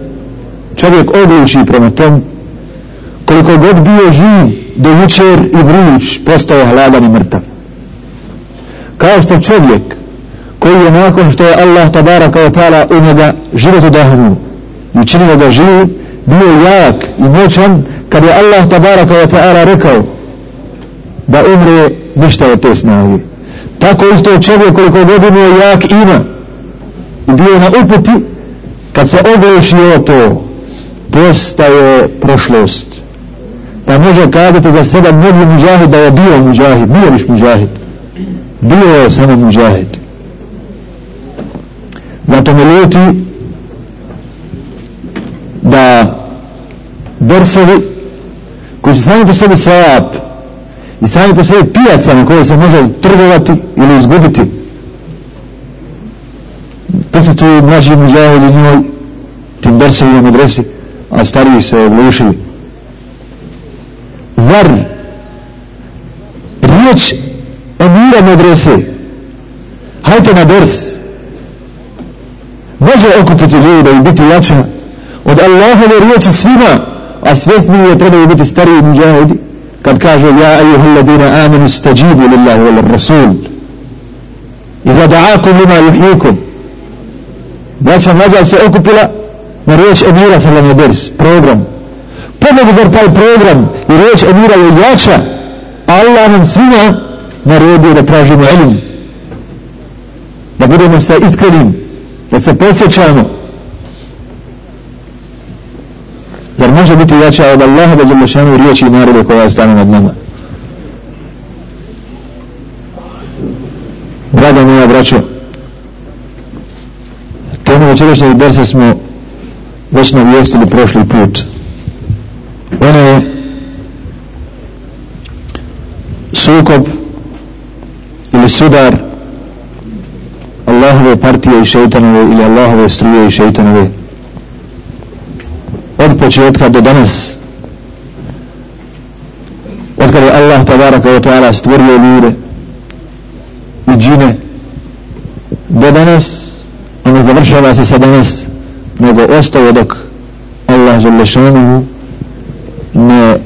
čovjek odluči prema tom koliko god bio živ do jučer i vruć postoje hladan i mrtav. Kao što čovjek je nakon što je Allah tabaraka wa ta'ala u njega život udahnu i učinio ga živ bio jak i moćan kad je Allah tabaraka wa ta'ala rekao da umre ništa od te snage. Tako isto čovjek koliko godinu je jak ima. I bio na uputi kad se ogolšio to postaje prošlost. Pa može kazati za sebe mnogi muđahid da je bio muđahid nije viš muđahid bio je samo muđahid me ljuti da drsovi koji su sami po sebi sajap i sami po sebi pijaca na koje se može trgovati ili izgubiti posjetuju mlađi muđavodi njoj tim drsovima medresi a stariji se oglušili. Zar riječ emira medrese hajte na drs može okupiti ljude i biti jača od Allahove riječi svima a svjesni je trebaju biti stariji muđahidi kad kaže ja ajuhel ladina amanu stajibu lillahi wal rasul i zada'akum lima juhikum braća mlađa se okupila na riječ emira sallam je program. Pomogu zar taj program i riječ emira je jača Allah nam svima naredio da tražimo ilim da budemo sa iskrenim da se posjećamo. Zar može biti jača od Allaha da žele šanu riječi i narode koja je stane nad nama. Draga moja braćo temu večerašnjeg dersa smo već navijestili prošli put. Ona je sukob ili sudar partije i šeitanove ili Allahove struje i šeitanove. Od početka do danas od kada je Allah tabaraka wa ta'ala stvorio ljude i džine do danas a ne završava se sa danas nego ostaje dok Allah žele šanuhu ne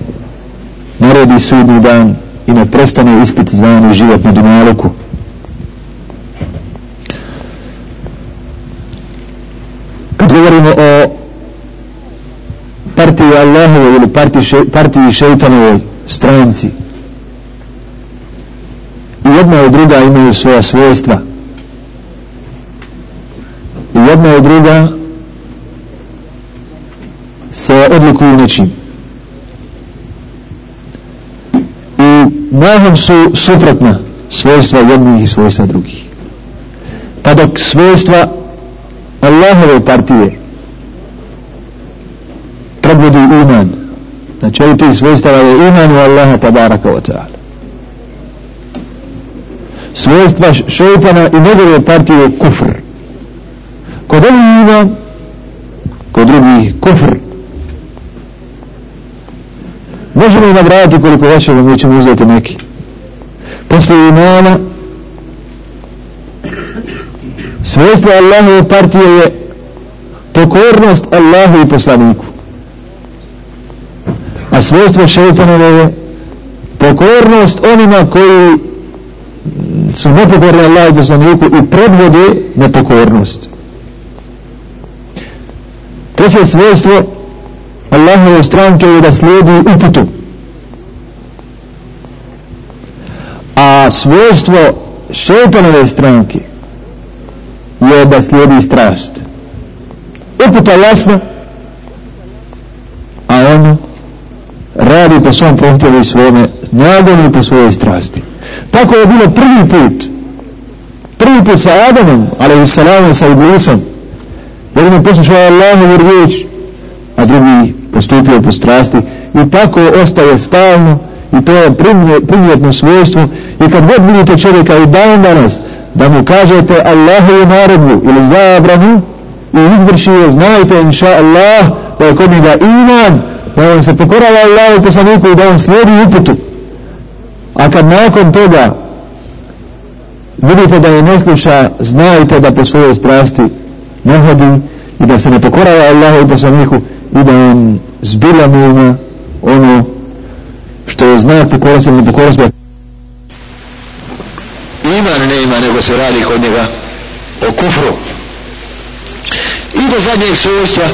naredi sudni dan i ne prestane ispit zvani život na dunjaluku. Partiji Allahove ili partiji, še, partiji šeitanove stranci i jedna i druga imaju svoja svojstva i jedna i druga se odlikuju nečim. I mahom su suprotna svojstva jednih i svojstva drugih. Pa dok svojstva Allahove partije odvodi iman, znači ovih tih svojstava je iman u Allaha tabaraka wa ta'ala. Svojstva šeitana i njegove partije je kufr. Kod ovih iman, kod drugih kufr. Možemo i nabrati koliko hoćemo, mi ćemo uzeti neki. Poslije imana, svojstvo Allahove partije je pokornost Allahu i poslaniku. A svojstvo šeitanove je pokornost onima koji su nepokorni Allah i poslaniku i predvode nepokornost. Treće svojstvo Allahove stranke je da slijedi uputu. A svojstvo šeitanove stranke je da slijedi strast. Uputa jasna, a ono radi po svom prohtjevu i svome nagonu po svojoj strasti. Tako je bilo prvi put. Prvi put sa Adamom, ali i salamom sa Iblisom. Jedan je poslušao Allahovu riječ, a drugi postupio po strasti. I tako ostaje stalno i to je primjetno svojstvo. I kad god vidite čovjeka i dan danas, da mu kažete Allahovu naredbu ili zabranu i izvrši je, znajte inša Allah da je kod njega iman, da on se pokorava Allahu poslaniku i da on slijedi uputu. A kad nakon toga vidite da je ne sluša, znajte da po svojoj strasti ne hodi i da se ne pokorava Allahu poslaniku i da on zbila nema ono što je znak pokornosti ili pokornosti iman ne ima nego se radi kod njega o kufru i do zadnjeg svojstva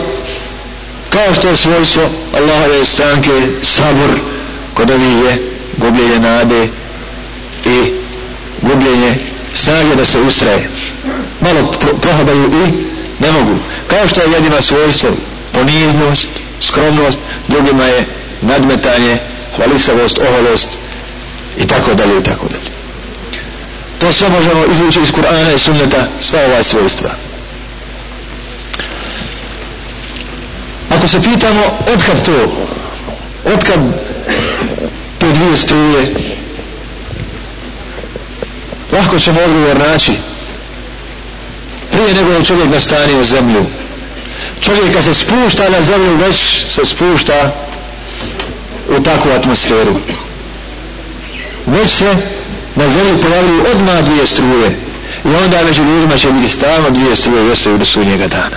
kao što je svojstvo Allahove stranke sabor kod ovih je gubljenje nade i gubljenje snage da se ustraje malo prohodaju i ne mogu. Kao što je jedima svojstvo poniznost, skromnost drugima je nadmetanje hvalisavost, oholost i tako dalje i tako dalje. To sve možemo izvući iz Kur'ana i sunneta sva ova svojstva. Ako se pitamo odkad to? Odkad te dvije struje? Lahko ćemo odgovor naći. Prije nego je čovjek nastanio zemlju. Čovjek kad se spušta na zemlju već se spušta u takvu atmosferu. Već se na zemlji pojavili odmah dvije struje. I onda među ljudima će biti stalno dvije struje i ostaju do sudnjega dana.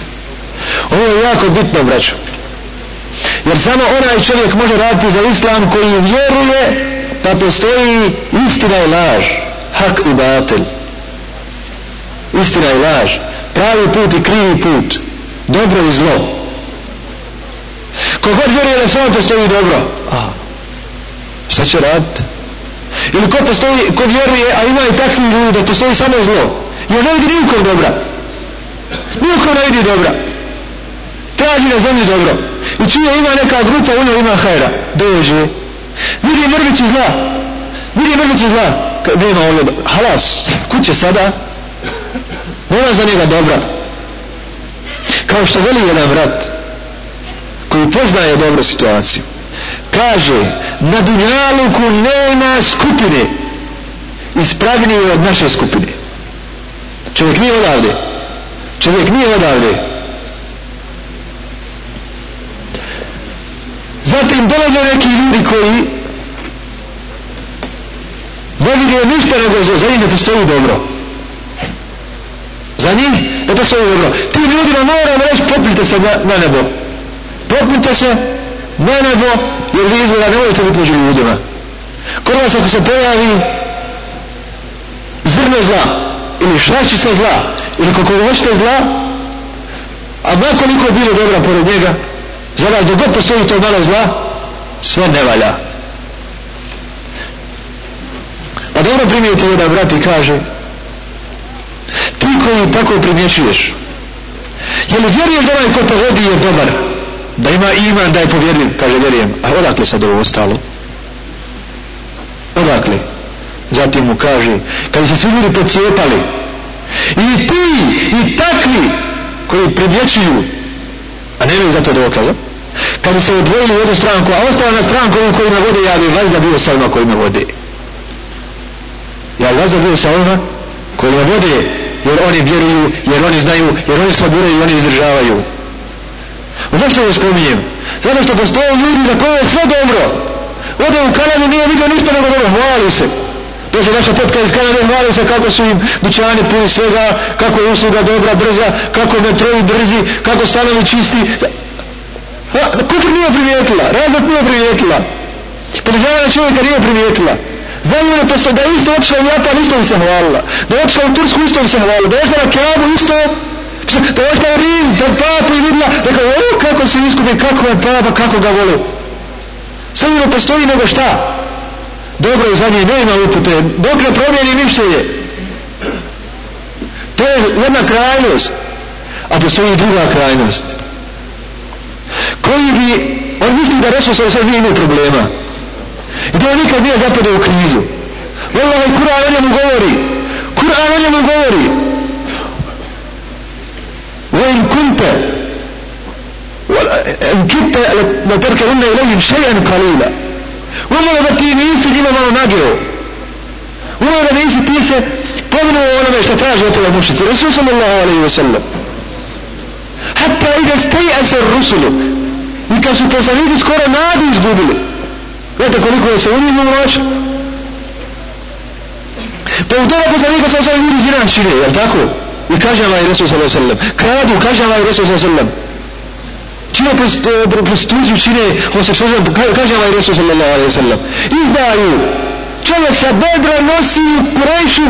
Ovo je jako bitno braćo jer samo onaj čovjek može raditi za islam koji vjeruje da postoji istina i laž. Hak i batel istina i laž. Pravi put i krivi put. Dobro i zlo. Kogod vjeruje da samo postoji dobro? A, šta će raditi ili ko postoji, ko vjeruje a ima i takvi ljudi da postoji samo zlo? Jer ne vidi nikog dobra. Nikog ne vidi dobra. Traži na zemlji dobro u čije ima neka grupa u njoj ima hajra. Dođe vidi mrvicu zla vidi mrvicu zla nema ovdje halas kuće sada? Nema za njega dobra. Kao što veli jedan brat koji poznaje dobro situaciju. Kaže na dunjaluku nema skupine. Ispravnije od naše skupine. Čovjek nije odavde. Čovjek nije odavde. Zatim dolaze neki ljudi koji ne vidi ništa nego za, za njih ne postoji dobro. Za njih ne postoji dobro. Ti ljudi moram reći popnite se na, na nebo. Popnite se na nebo jer vi izgleda ne možete biti među ljudima. Kod vas ako se pojavi zrno zla ili šračica zla ili koliko hoćete zla a nakoliko bilo dobra pored njega za vas dok god postoji to malo zla sve ne valja. Pa dobro primijete jedan brat i kaže ti koji tako primjećuješ je li vjeruješ da onaj ko to vodi je dobar da ima iman da je povjerljiv? Kaže vjerujem. A odakle sad ovo ostalo? Odakle? Zatim mu kaže kad se svi ljudi pocijepali i ti i takvi koji pribjećuju a ne za to dokaza. Kad bi se odvojili u jednu stranku a ostala na stranku ovim koji me vode ja bi vazda bio sa ovima koji me vode. Ja bi vazda bio sa ovima koji me vode jer oni vjeruju jer oni znaju jer oni saburaju i oni izdržavaju. A zašto ovo spominjem? Zato što postoje ljudi za koje je sve dobro. Ode u Kanadu nije vidio ništa nego dobro hvali se. Dođe naša tetka iz Kanade, hvali se kako su im dućani puni svega, kako je usluga dobra, brza, kako metrovi brzi, kako stanovi čisti. Ha, pa kufr nije primijetila, razlog nije primijetila. Podržavanje čovjeka nije primijetila. Za nju pa je posto da isto otišla u Japan, isto bi se hvalila. Da je otišla u Tursku, isto bi se hvalila. Da je otišla na Kjabu, isto. Da je otišla u Rim, da je papu i vidla. Rekao, o, kako se iskupi, kako je papa, kako ga vole. Sve postoji pa nego šta? dobro i za nje nema upute, dok ne promijeni mišljenje. To je jedna krajnost, a postoji druga krajnost. Koji bi, on misli da Resul sa sve nije imao problema. I da on nikad nije zapadao u krizu. Wallahi, Kur'an o njemu govori. Kur'an o njemu govori. وإن كنت إن كنت لتركبن إليهم شيئا قليلا Umalo da ti nisi njima malo nageo. Umalo da nisi ti se povinuo onome što traži od tebe mušice. Resul sallallahu alaihi wa sallam. Hatta ide steja se rusulu. I kad su poslanici skoro nadu izgubili. Znate koliko je se u njih umlač? Pa u toga poslanika sa osam ljudi zina čine, jel tako? I kaže Allah i Resul sallallahu alaihi wa sallam. Kradu, kaže Allah i Resul sallallahu alaihi wa sallam čine prostituciju, čine homoseksualizam, kaže ovaj Resul sallallahu alaihi wa sallam. Izdaju. Čovjek sa bedra nosi u Kurejšu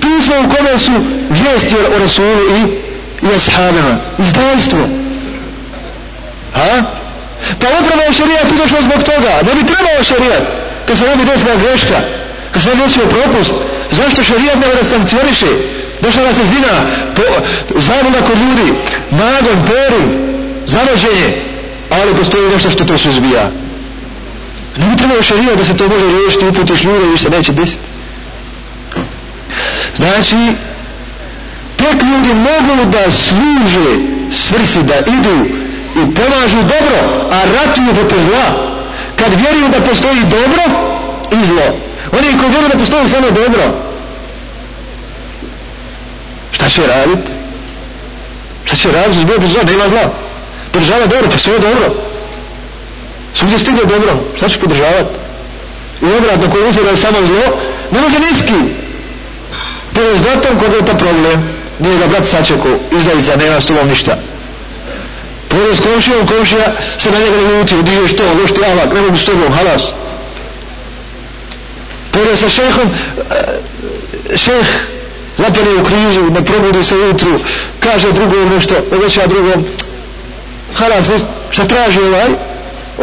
pismo u kome su vijesti o Resulu i, i ashabima. Izdajstvo. Ha? Pa upravo je šarijat došao zbog toga. Ne bi trebao šarijat. Kad se ne bi desila greška. Kad se ne bi desio propust. Zašto šarijat ne da sankcioniše? Došla da se zina. Po, zabuda kod ljudi. Nagon, porim zavođenje, ali postoji nešto što to suzbija. Ne bi trebalo šarija da se to može riješiti, uputiš ljude i se neće desiti. Znači, tek ljudi mogu da služe svrsi, da idu i pomažu dobro, a ratuju protiv zla, kad vjeruju da postoji dobro i zlo. Oni koji vjeruju da postoji samo dobro, šta će raditi? Šta će raditi? Zbog zla, nema zla podržava dobro, pa sve je dobro. Svugdje stigne dobro, šta ćeš podržavati? I obratno, koji misli da je samo zlo, ne može niski. To je zgotom kod je to problem. Nije ga brat sačeko, izdajica, nema s tobom ništa. Pojde s komšijom, komšija se na njega ne ljuti, odižeš što, loš ti alak, ne mogu s tobom, halas. Pojde sa šehom, e, šeh zapane u krizu, ne probudi se jutru, kaže drugom nešto, obeća drugom, halas, šta traži ovaj?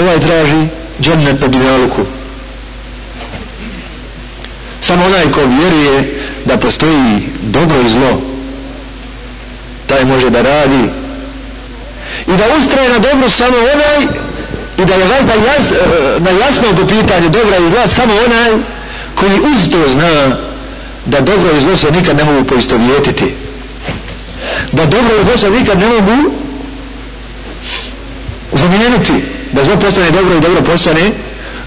Ovaj traži džennet na dunjaluku. Samo onaj ko vjeruje da postoji dobro i zlo, taj može da radi i da ustraje na dobro samo onaj i da je vas da jas, na jasno po pitanju dobra i zla samo onaj koji uz to zna da dobro i zlo se nikad ne mogu poistovjetiti da dobro i zlo se nikad ne mogu zamijeniti da zlo postane dobro i dobro postane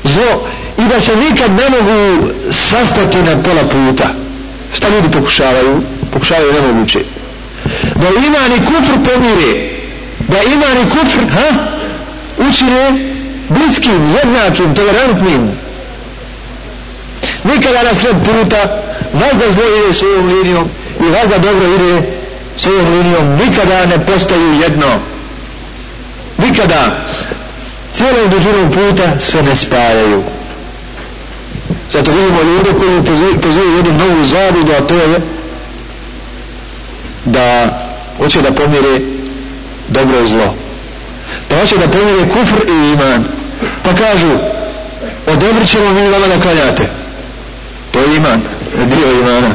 zlo i da se nikad ne mogu sastati na pola puta. Šta ljudi pokušavaju? Pokušavaju nemoguće. Da iman i kufr pomire da iman i kufr ha? učine bliskim, jednakim, tolerantnim. Nikada na sred puta vazda zlo ide svojom linijom i vazda dobro ide svojom linijom. Nikada ne postaju jedno nikada cijelom dužinom puta se ne spajaju. Zato vidimo ljude koji pozivaju jednu novu zabudu, a to je da hoće da pomire dobro i zlo. Da hoće da pomire kufr i iman. Pa kažu, odobrit ćemo mi vama da klanjate. To je iman, je dio imana.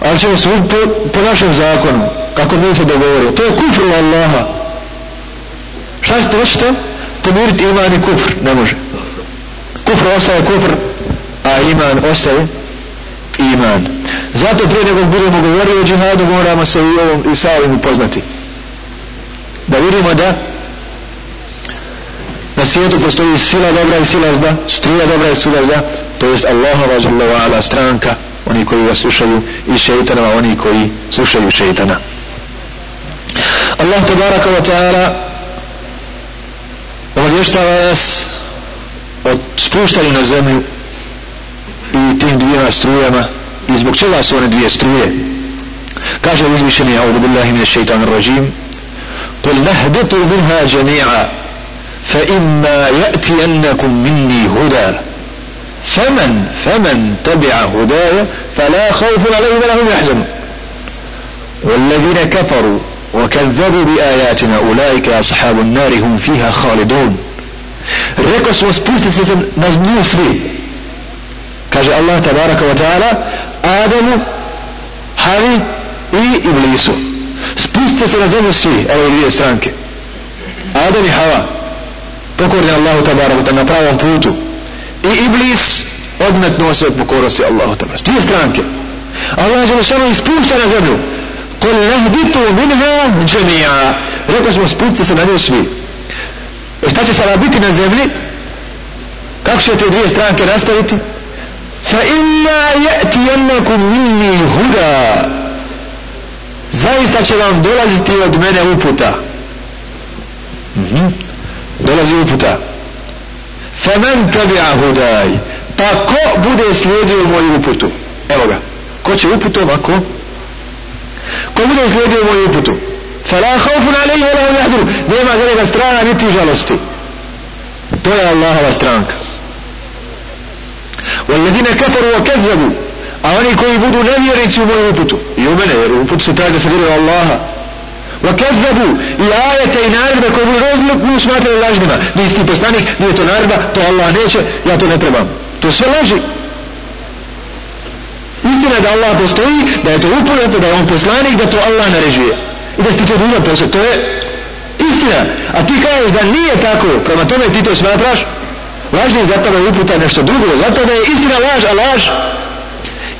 Ali ćemo svoj po, po našem zakonu, kako mi se dogovorio. To je kufr Allaha. Šta kažete hoćete pomiriti iman i kufr? Ne može. Kufr ostaje kufr a iman ostaje iman. Zato prije nego budemo govorili o džihadu moramo se i, ovom, i sa ovim upoznati. Da vidimo da na svijetu postoji sila dobra i sila zla, struja dobra i sila zla, to jest Allahova žalova stranka oni koji ga slušaju i šeitanova, oni koji slušaju šeitana. Allah tabaraka wa ta'ala obavještava nas od spuštanju na zemlju i tim dvijema strujama i zbog čega su one dvije struje. Kaže uzvišeni audu billahi min šeitan rajim قل نهبطوا منها جميعا فإما يأتينكم مني هدى فمن فمن تبع هدايا فلا خوف عليهم ولا هم يحزنون والذين كفروا وكذبوا بآياتنا أولئك أصحاب النار هم فيها خالدون Rekao smo spustiti se na dnu svi. Kaže Allah tabaraka wa ta'ala Adamu, Havi i Iblisu. Spustite se na zemlju svi, ove dvije stranke. Adam i Hava. Pokorni Allahu tabaraka ta na pravom putu. I Iblis odmetnuo se od se Allahu tabaraka. Dvije stranke. Allah je samo ispušta na zemlju. Kul nehbitu minha džemija. Rekao smo spustite se na nju svi. E šta će sada biti na zemlji? Kako će te dvije stranke nastaviti? Fa inna je'ti minni huda. Zaista će vam dolaziti od mene uputa. Mm -hmm. Dolazi uputa. Fa men tabi'a hudaj. Pa ko bude slijedio moju uputu? Evo ga. Ko će uputom, a ko? Ko bude slijedio moju uputu? Fala haufun alejhi wala hum yahzanun. Nema gleda strana niti žalosti. To je Allahova stranka. Walladina kafaru wa kazzabu. A oni koji budu nevjerici u moju uputu. I u mene, jer uput se traga se vjeruje Allaha. Wa kazzabu. I ajete i naredbe koje budu razlupnu smatrali lažnima. Nisi ti poslanik, nije to naredba, to Allah neće, ja to ne trebam. To sve laži. Istina da Allah postoji, da je to upoznato, da je on poslanik, da to Allah naređuje i da ste to dužan posao. To je istina. A ti kažeš da nije tako, prema tome ti to smatraš, lažni zapravo je uputa nešto drugo. Zato da je istina laž, a laž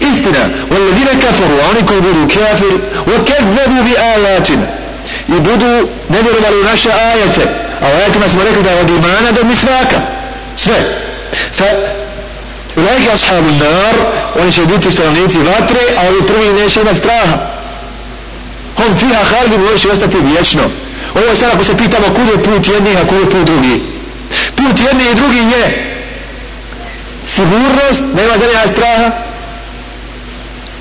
istina. Walladine kafaru, a oni koji budu kafir, wa kadzabu bi ayatina. I budu nevjerovali u naše ajete. A u ajetima smo rekli da je od imana do misvaka. Sve. Fa Ulajke ashabu nar, oni će biti stanovnici vatre, a ovi prvi neće imati straha hom fiha halidin u će ostati vječno. Ovo je sad ako se pitamo kud je put jednih a kud je put drugi. Put jedni i drugi je sigurnost nema za njeha straha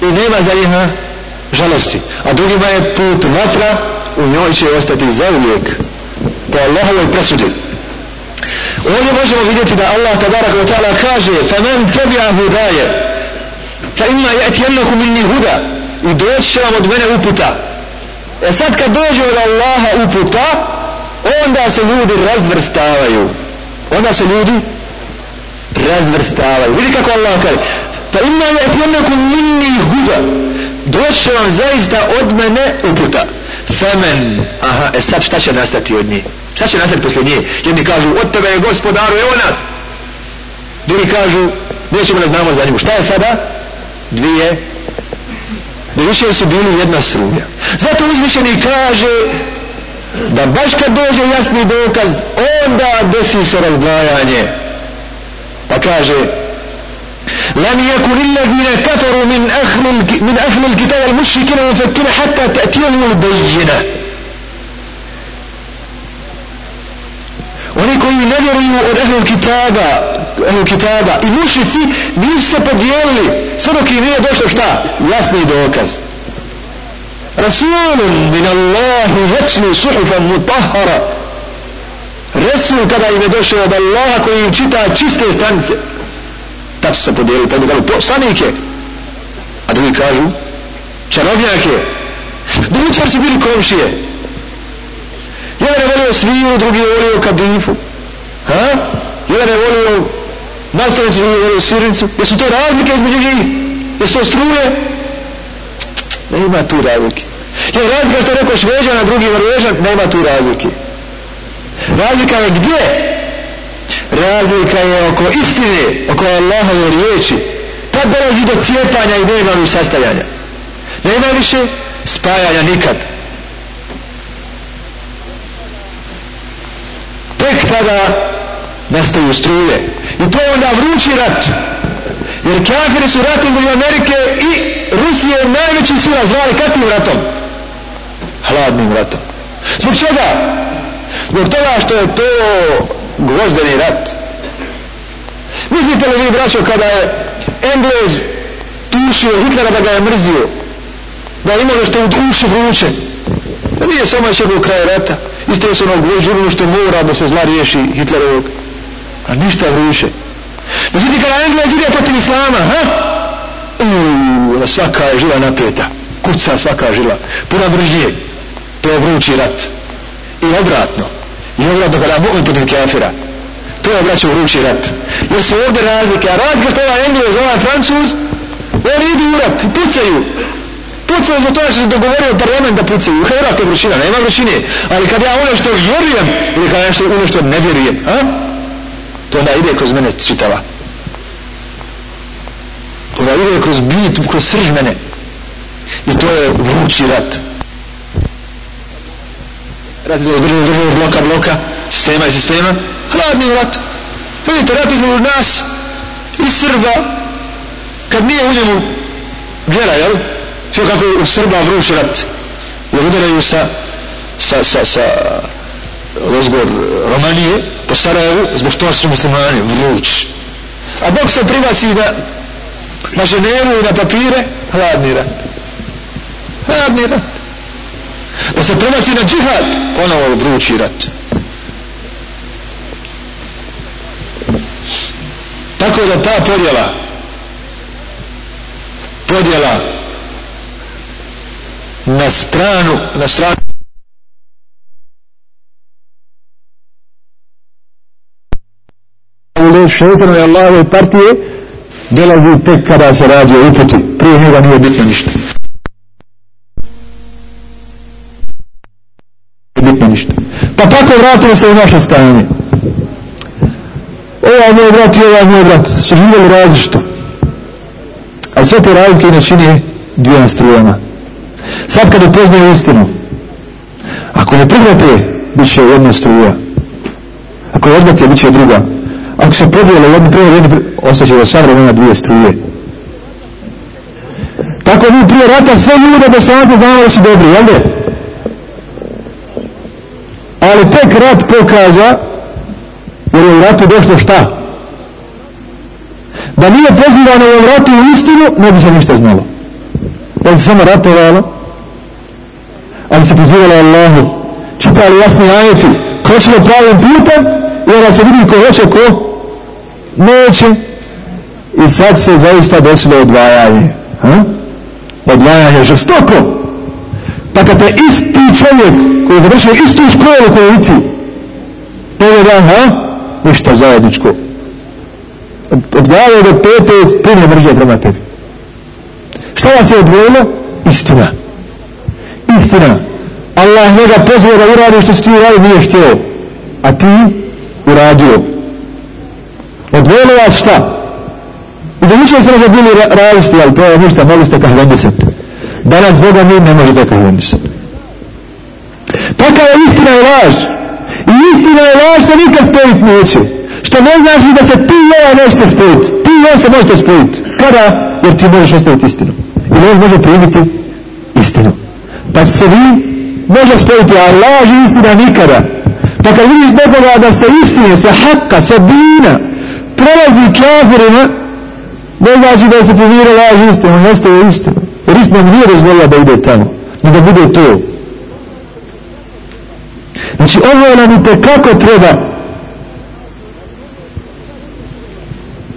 i nema za njeha žalosti. A drugima je put vatra u njoj će ostati za uvijek po Allahovoj presudi. Ovdje možemo vidjeti da Allah tabarak wa ta'ala kaže fa men tebija hudaje fa ima jeti jednaku minni huda. I doći će vam od mene uputa. E sad kad dođe od Allaha uputa, onda se ljudi razvrstavaju. Onda se ljudi razvrstavaju. Vidi kako Allah kaže. Pa ima je etjenakum minni huda. Doće vam zaista od mene uputa. Femen. Aha, e sad šta će nastati od nje? Šta će nastati poslije nje? Jedni kažu, od tebe je gospodaru, evo nas. Drugi kažu, nećemo da znamo za nju. Šta je sada? Dvije da više su bili jedna struja. Zato uzvišeni kaže da baš kad dođe jasni dokaz, onda desi se razdvajanje. Pa kaže لم يكن الذين كفروا من أهل من أهل الكتاب المشركين مفكين حتى تأتيهم البينة oni koji ne vjeruju od ehlul kitaba, ehlul kitaba i mušici nisu se podijelili sve dok im nije došlo šta? Jasni dokaz. Rasulun min Allahu večnu suhufan mutahara Rasul kada im je došao od Allaha koji im čita čiste stanice tako se podijelili pa je poslanike a drugi kažu čarobnjake drugi su bili komšije Jedan je volio sviju, drugi je volio kadifu. Ha? Jedan je volio nastavnici drugi je volio sirnicu. Jesu to razlike između njih? Jesu to struje? Ne ima tu razlike. Je razlika što rekao Šveđana, drugi Norvežan, nema tu razlike. razlika je gdje razlika je oko istine oko Allahove riječi tad dolazi do cijepanja i nema više sastajanja nema više spajanja nikad tek tada nastaju struje i to je onda vrući rat. Jer kafiri su ratom između Amerike i Rusije najveći sila zvali kakvim ratom? Hladnim ratom. Zbog čega? Zbog toga što je to gvozdeni rat. Mislite li vi braćo kada je Englez tušio Hitlera da ga je mrzio? Da ima nešto u uši vruće? Da nije samo još kraj kraja rata. Isto je se ono gvožurno što mora da se zla riješi Hitlerovog a ništa vruše. međutim kada Englez ide protiv Islama ha? Uuu, svaka je žila napeta. Kuca svaka žila. Puna bržnje to je vrući rat. I obratno. I obratno kada mogu protiv kafira. To je obraćao vrući rat. Jer su ovdje razlike a razlika što ovaj Englez, ovaj Francuz. Oni idu u rat i pucaju. Pucaju zbog toga što se dogovorio parlament da pucaju. Kada je je vrućina, nema vrućine. Ali kad ja ono što žurujem ili kad ja ono što ne vjerujem a? To onda ide kroz mene čitava. To onda ide kroz bit, kroz srž mene. I to je vrući rat. Rat je država, država, bloka, bloka sistema i sistema. Hladni rat. Vidite rat između nas i Srba. Kad nije u njemu vjera jel? Sve kako u Srba vruši rat. Jer udaraju sa sa sa sa razgovor Romanije po Sarajevu zbog što su muslimani vruć. A Bog se privaci na na Ženevu i na papire hladni rat. Hladni rat. Da se prebaci na džihad ponovo vrući rat. Tako da ta podjela podjela na stranu na stranu red šeitanove Allahove partije dolazi tek kada se radi o uputi. Prije njega nije bitno ništa. Bitno ništa. Pa tako vratimo se u naše stanje. Ovaj moj brat i ovaj moj brat. Su živjeli različito. Ali sve te razlike ne čini dvijema strujama. Sad kad poznaju istinu ako ne prihvate bit će jedna struja. Ako je odbace bit će druga ako se podijele jedni prije jedni ostaće do sad vremena dvije struje. Tako mi prije rata sve ljude do sada znamo da su dobri jel de? ali tek rat pokaza jer je u ratu došlo šta? Da nije pozivano u ratu u istinu ne bi se ništa znalo. Jer se samo ratovalo. Ali se pozivalo Allahu. Čitali jasni ajeti. Kročilo pravim putem? I onda se vidi ko hoće ko neće. I sad se zaista desilo odvajanje ha? odvajanje žestoko. Pa kad te isti čovjek koji je završio istu školu koju i ti pogleda ha ništa zajedničko. Od glave do pete puno mrže prema tebi. Šta vas je odvojilo? istina. Istina. Allah njega pozvao da uradi što si ti uradi, nije htio. A ti? Uradio odvojilo vas šta i da ničem se može bili različiti ali to je ništa mogli ste kahvendisati danas Boga mi ne možete kahvendisati Takava istina je laž I istina je laž se nikad spojit neće. Što ne znači da se ti i ova nećete spojit. Ti i ova se možete spojit. Kada? Jer ti možeš ostaviti istinu. I on može primiti istinu. Pa se vi može spojiti, a laž i istina nikada. Pa kad vidiš nekoga da se istine, se hakka, se dina, prelazi kafirima, ne znači da se povira laž istinu, ne ostaje istinu. Jer istina nije dozvolila da ide tamo. Ne da bude to. Znači ovo nam i tekako treba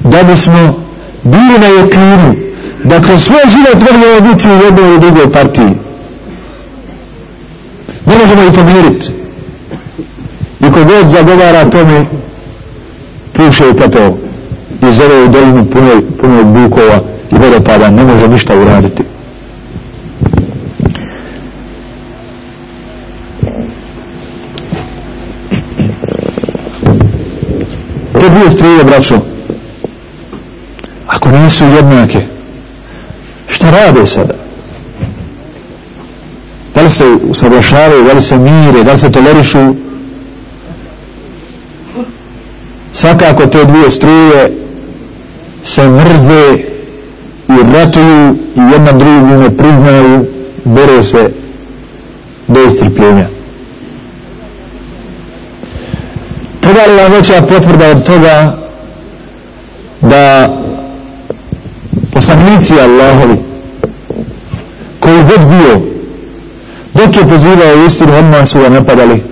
da bismo bili na jekinu da kroz svoj život vrlo biti u jednoj i drugoj partiji. Ne možemo i pomiriti. I kogod zagovara tome puše i pepeo i zove u dolinu puno, puno bukova i vodopada, ne može ništa uraditi. te dvije struje braćo ako nisu jednake šta rade sada da li se usaglašavaju da li se mire da li se tolerišu svakako te dvije struje se mrze i ratuju i jedna drugu ne priznaju bore se do istrpljenja treba li vam veća potvrda od toga da poslanici Allahovi koji god bio dok je pozivao istinu odmah su ga napadali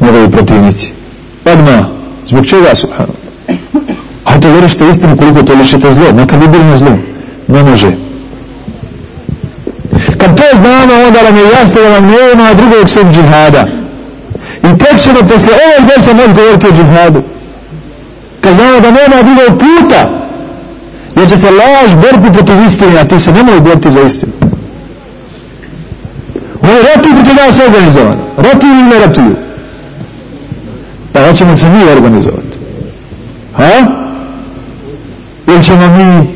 njegovi protivnici. Odmah zbog čega subhanu a to što istinu koliko to lišite zlo. Neka bi bilo zlo. Ne može. Kad to znamo onda nam je jasno da nam nema drugog svog džihada. I tek ćemo posle ovog djesa moći govoriti o džihadu. Kad znamo da nema drugog puta jer će se laž boriti protiv istine a ti se ne mogu boriti za istinu. Ovo je ratu protiv nas organizovano. Ratuju ili ne ratuju ćemo se mi organizovati. Ha ili ćemo mi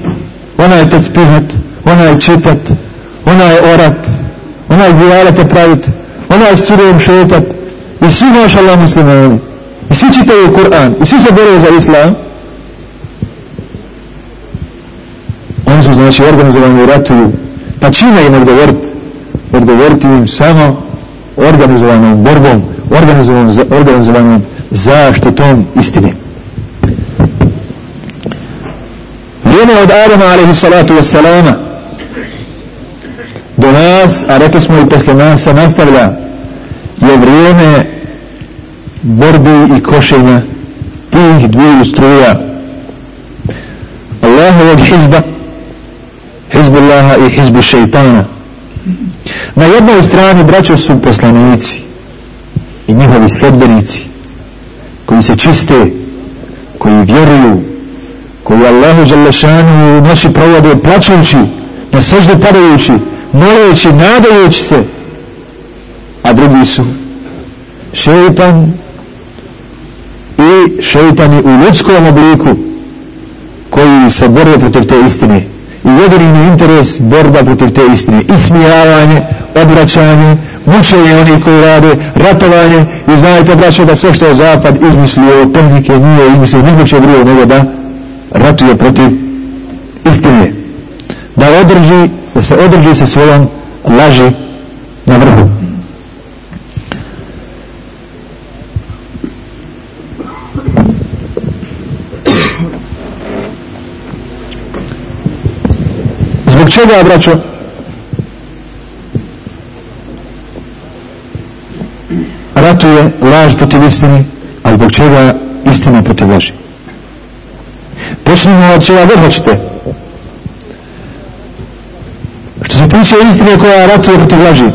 onaj tespihat onaj čitat onaj orat onaj zijalete praviti onaj s curijom šetat. I svi maša Allah muslimani i svi čitaju Kur'an i svi se bore za islam. Oni su znači organizovani u ratuju pa čime im odgovoriti odgovoriti im samo organizovanom borbom organizovanom, organizovanom zaštitom istine. Vrijeme od Adama alaihi salatu wassalama do nas a rekli smo i posle nas se nastavlja je vrijeme borbi i košenja tih dviju struja Allahovog hizba hizbullaha i hizbu šeitana. Na jednoj strani braćo su poslanici i njihovi sledbenici koji se čiste koji vjeruju koji Allahu Đalešanu noći provode plaćući, na seždu padajući moleći, nadajući se a drugi su šeitan i šeitani u ljudskom obliku koji se bore protiv te istine. I jedini interes borba protiv te istine ismijavanje, obraćanje mučenje oni koji rade ratovanje i znajte braće da sve što je zapad izmislio tehnike nije izmislio ništa će drugo nego da ratuje protiv istine. Da održi da se održi sa svojom laži na vrhu. Zbog čega braćo? Ratuje laž protiv istine a zbog čega istina protiv laži? Počnemo od čega god hoćete. Što se tiče istine koja ratuje protiv laži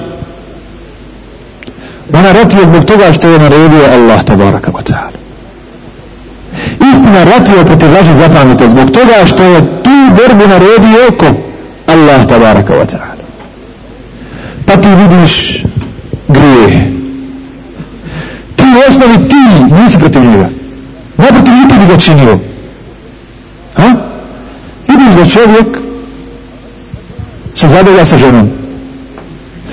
ona ratuje zbog toga što je naredio Allah tabaraka wa ta'ala. Istina ratuje protiv laži zapamite zbog toga što je tu borbu naredio ko? Allah tabaraka wa ta'ala. Pa ti vidiš nisi protiv njega. Naprotiv i ti bi ga činio. Ha? vidiš da čovjek se zabavlja sa ženom.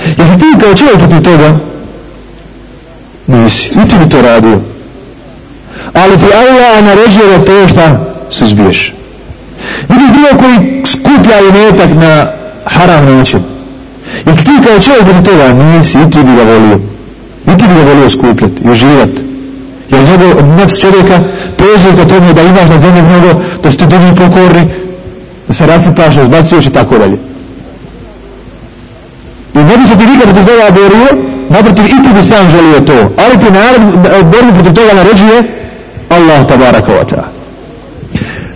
Jesi ti kao čovjek protiv toga? Nisi. I ti bi to radio. Ali ti Allah naređuje da to šta? Suzbiješ vidiš drugo koji skuplja i metak na haram način. Jesi ti kao čovjek protiv toga? Nisi. I ti bi ga volio. I ti bi ga volio skupljati i uživati jer njegov nefs čovjeka teži ka tome da imaš na zemlji mnogo da ste drugi pokorni da se rasipaš, razbacuješ i tako dalje. I ne bi se ti nikad protiv toga borio naprotiv i ti bi sam želio to. Ali ti narod eh, borbu protiv toga naređuje Allah tabaraka wa ta'ala.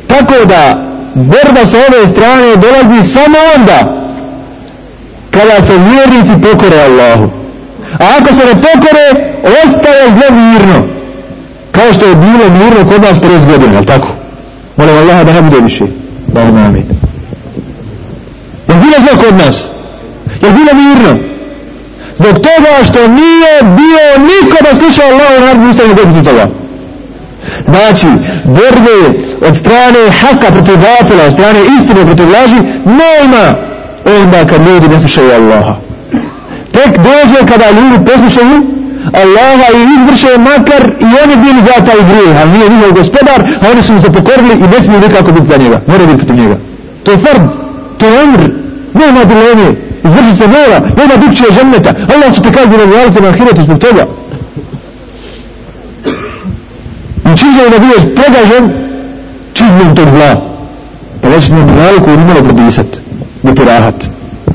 Tako da borba sa ove strane dolazi samo onda kada se vjernici pokore Allahu. A ako se ne pokore ostaje zlo mirno kao što je bilo mirno kod nas 50 godina, je tako? Molim Allaha da ne bude više. Da ne amin. Je bilo zlo kod nas? Je bilo mirno? Zbog toga što nije bio niko da sluša Allah u narodu ustavno godinu toga. znači borbe od strane haka protiv batila od strane istine protiv laži nema onda kad ljudi ne slušaju Allaha tek dođe kada ljudi poslušaju Allaha i izvrše makar i oni bili za taj grijeh, ali nije njihov gospodar, a oni su mu se pokorili i ne smiju nikako biti za njega, mora biti protiv njega. To je fard, to je umr, nema dileme, izvrši se mora, nema dukčije žemljeta, Allah će te kazi na vijalitu na ahiretu zbog toga. I čim će da budeš pregažen, čizmom tog zla, pa već na vijaliku je ne prodisat, da rahat.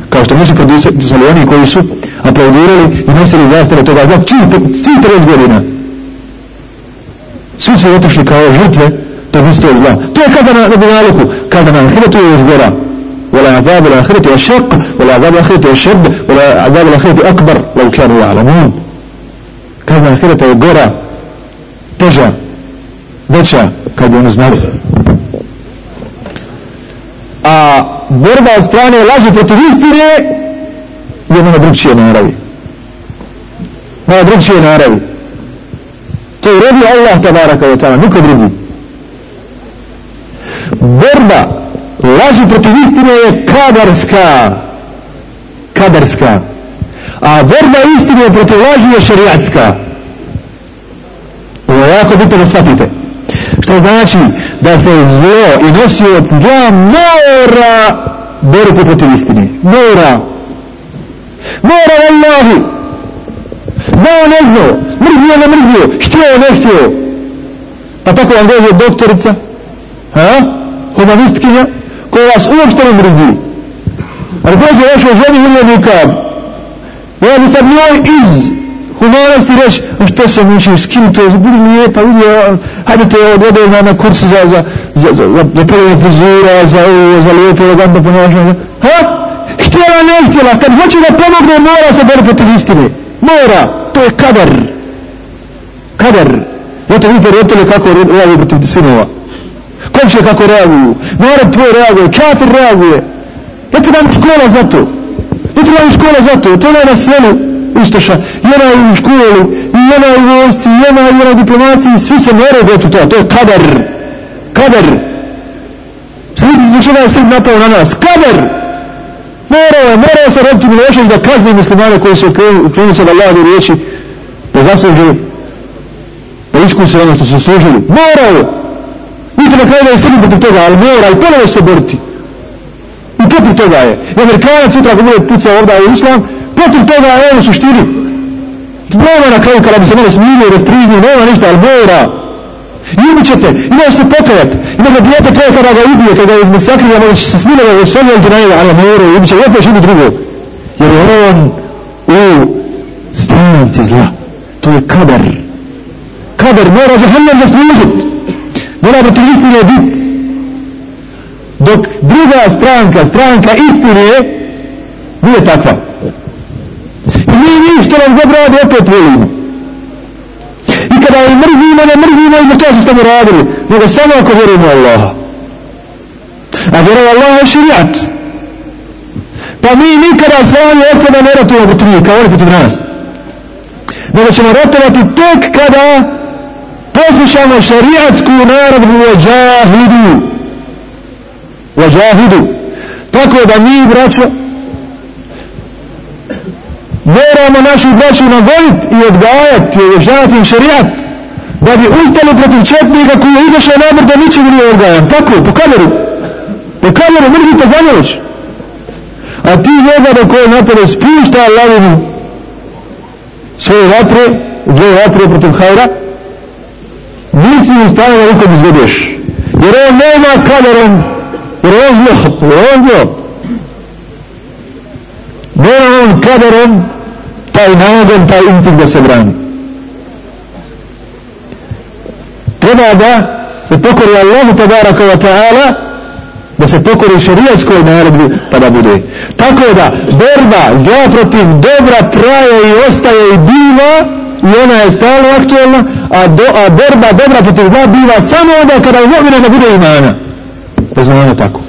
Kao što nisu prodisati oni koji su aplaudirali i nosili zastare toga zla, čim, svi 30 godina. Svi su otišli kao žrtve tog istog zla. To je kada na, na dunjaluku, kada na ahiretu je izgora. ولا عذاب الآخرة أشق ولا عذاب الآخرة أشد ولا عذاب الآخرة أكبر لو كانوا يعلمون كان الآخرة يقرأ تجا veća kad oni znali a borba od strane laži protiv istine je na drugčije naravi. Na drugčije naravi. To je redi Allah tabaraka wa ta'ala niko drugi. Borba laži protiv istine je kadarska. Kadarska. A borba istine protiv laži je šariatska ovo je jako bitno da shvatite. Što znači da se zlo i nosi od zla mora boriti protiv istine. Mora mora Allahi znao ne znao mrzio ne mrzio htio ne htio pa tako vam dođe doktorica ha? humanistkinja koja vas uopšte ne mrzi. Ali dođe vašoj ženi miljenika ja bi sad njoj iz humanosti reći a što se misliš s kim to je budi lijepa vidi hajde te odvede na, na kursu za za za, za, za, za prve prizura za ovo za lijepo elegantno ponašanje. Ha? htjela ne htjela kad hoće da pomogne mora se boriti protiv istine. Mora. To je kadar kadar Zato vidite roditelje kako reaguju protiv sinova? Komše kako reaguju? Narod tvoj reaguje, čatir reaguje. Ne treba mi škola za to. Ne treba mi škola za to. To je na selu Ustaša. jedna je u školi jedna je u vojsci jedna je u diplomaciji svi se moraju gledati to to je kadar kadar znači da je srb napao na nas? Kadar morao je morao se roditi Milošević da kazni muslimane koji su uklonili se da Allah do riječi da zaslužili da iskuse ono što su služili morao je Vidite na kraju da je srbi protiv toga, ali mora i ponovo se boriti. I protiv toga je. I Amerikanac sutra ako bude pucao ovdje u islam, protiv toga je ono suštini. Nema na kraju kada bi se malo smirio i rastrižnio, nema ništa, ali mora. I ubit ćete, ima se pokajat. Ima ga dijete tvoje kada ga ubije, kada je izmesakrija, može se smilo da ga sve do njega, ali mora i ubit će, opet ubit drugo. Jer je on u stranci zla. To je kadar. Kadar mora za hannam zaslužit. mora protiv istine biti dok druga stranka stranka istine nije takva i mi mi što nam god radi opet volimo i kada je mrzimo ne mrzimo i to što smo radili nego samo ako vjerujemo Allaha. A vjeruje Allaha je širijat pa mi nikada sami od sebe ne ratujemo protiv njih kao oni protiv nas. Nego ćemo ratovati tek kada poslušamo šariatsku naredbu vađahidu vađahidu tako da mi braćo moramo našu braću nagoditi i odgajati i odgajati im šarijat da bi ustali protiv četnika koji je izašao na da ničeg nije odgajan Kako? po kameru po kameru mrzite za noć a ti njega da koje napade spušta lavinu svoje vatre zle vatre protiv hajra nisi u stanju da nikom izvedeš. Jer on nema kamerom, jer on zlo, jer on zlo. Nema on kamerom taj nagon, taj instinkt da se brani. Treba da se pokori Allahu tabaraka wa ta'ala, da se pokori šarijatskoj naredbi pa da bude. Tako da borba zla protiv dobra traje i ostaje i biva, i ona je stalno aktualna, a, do, a borba dobra protiv zla biva samo onda kada u uvijek da bude imana. Da znamo tako.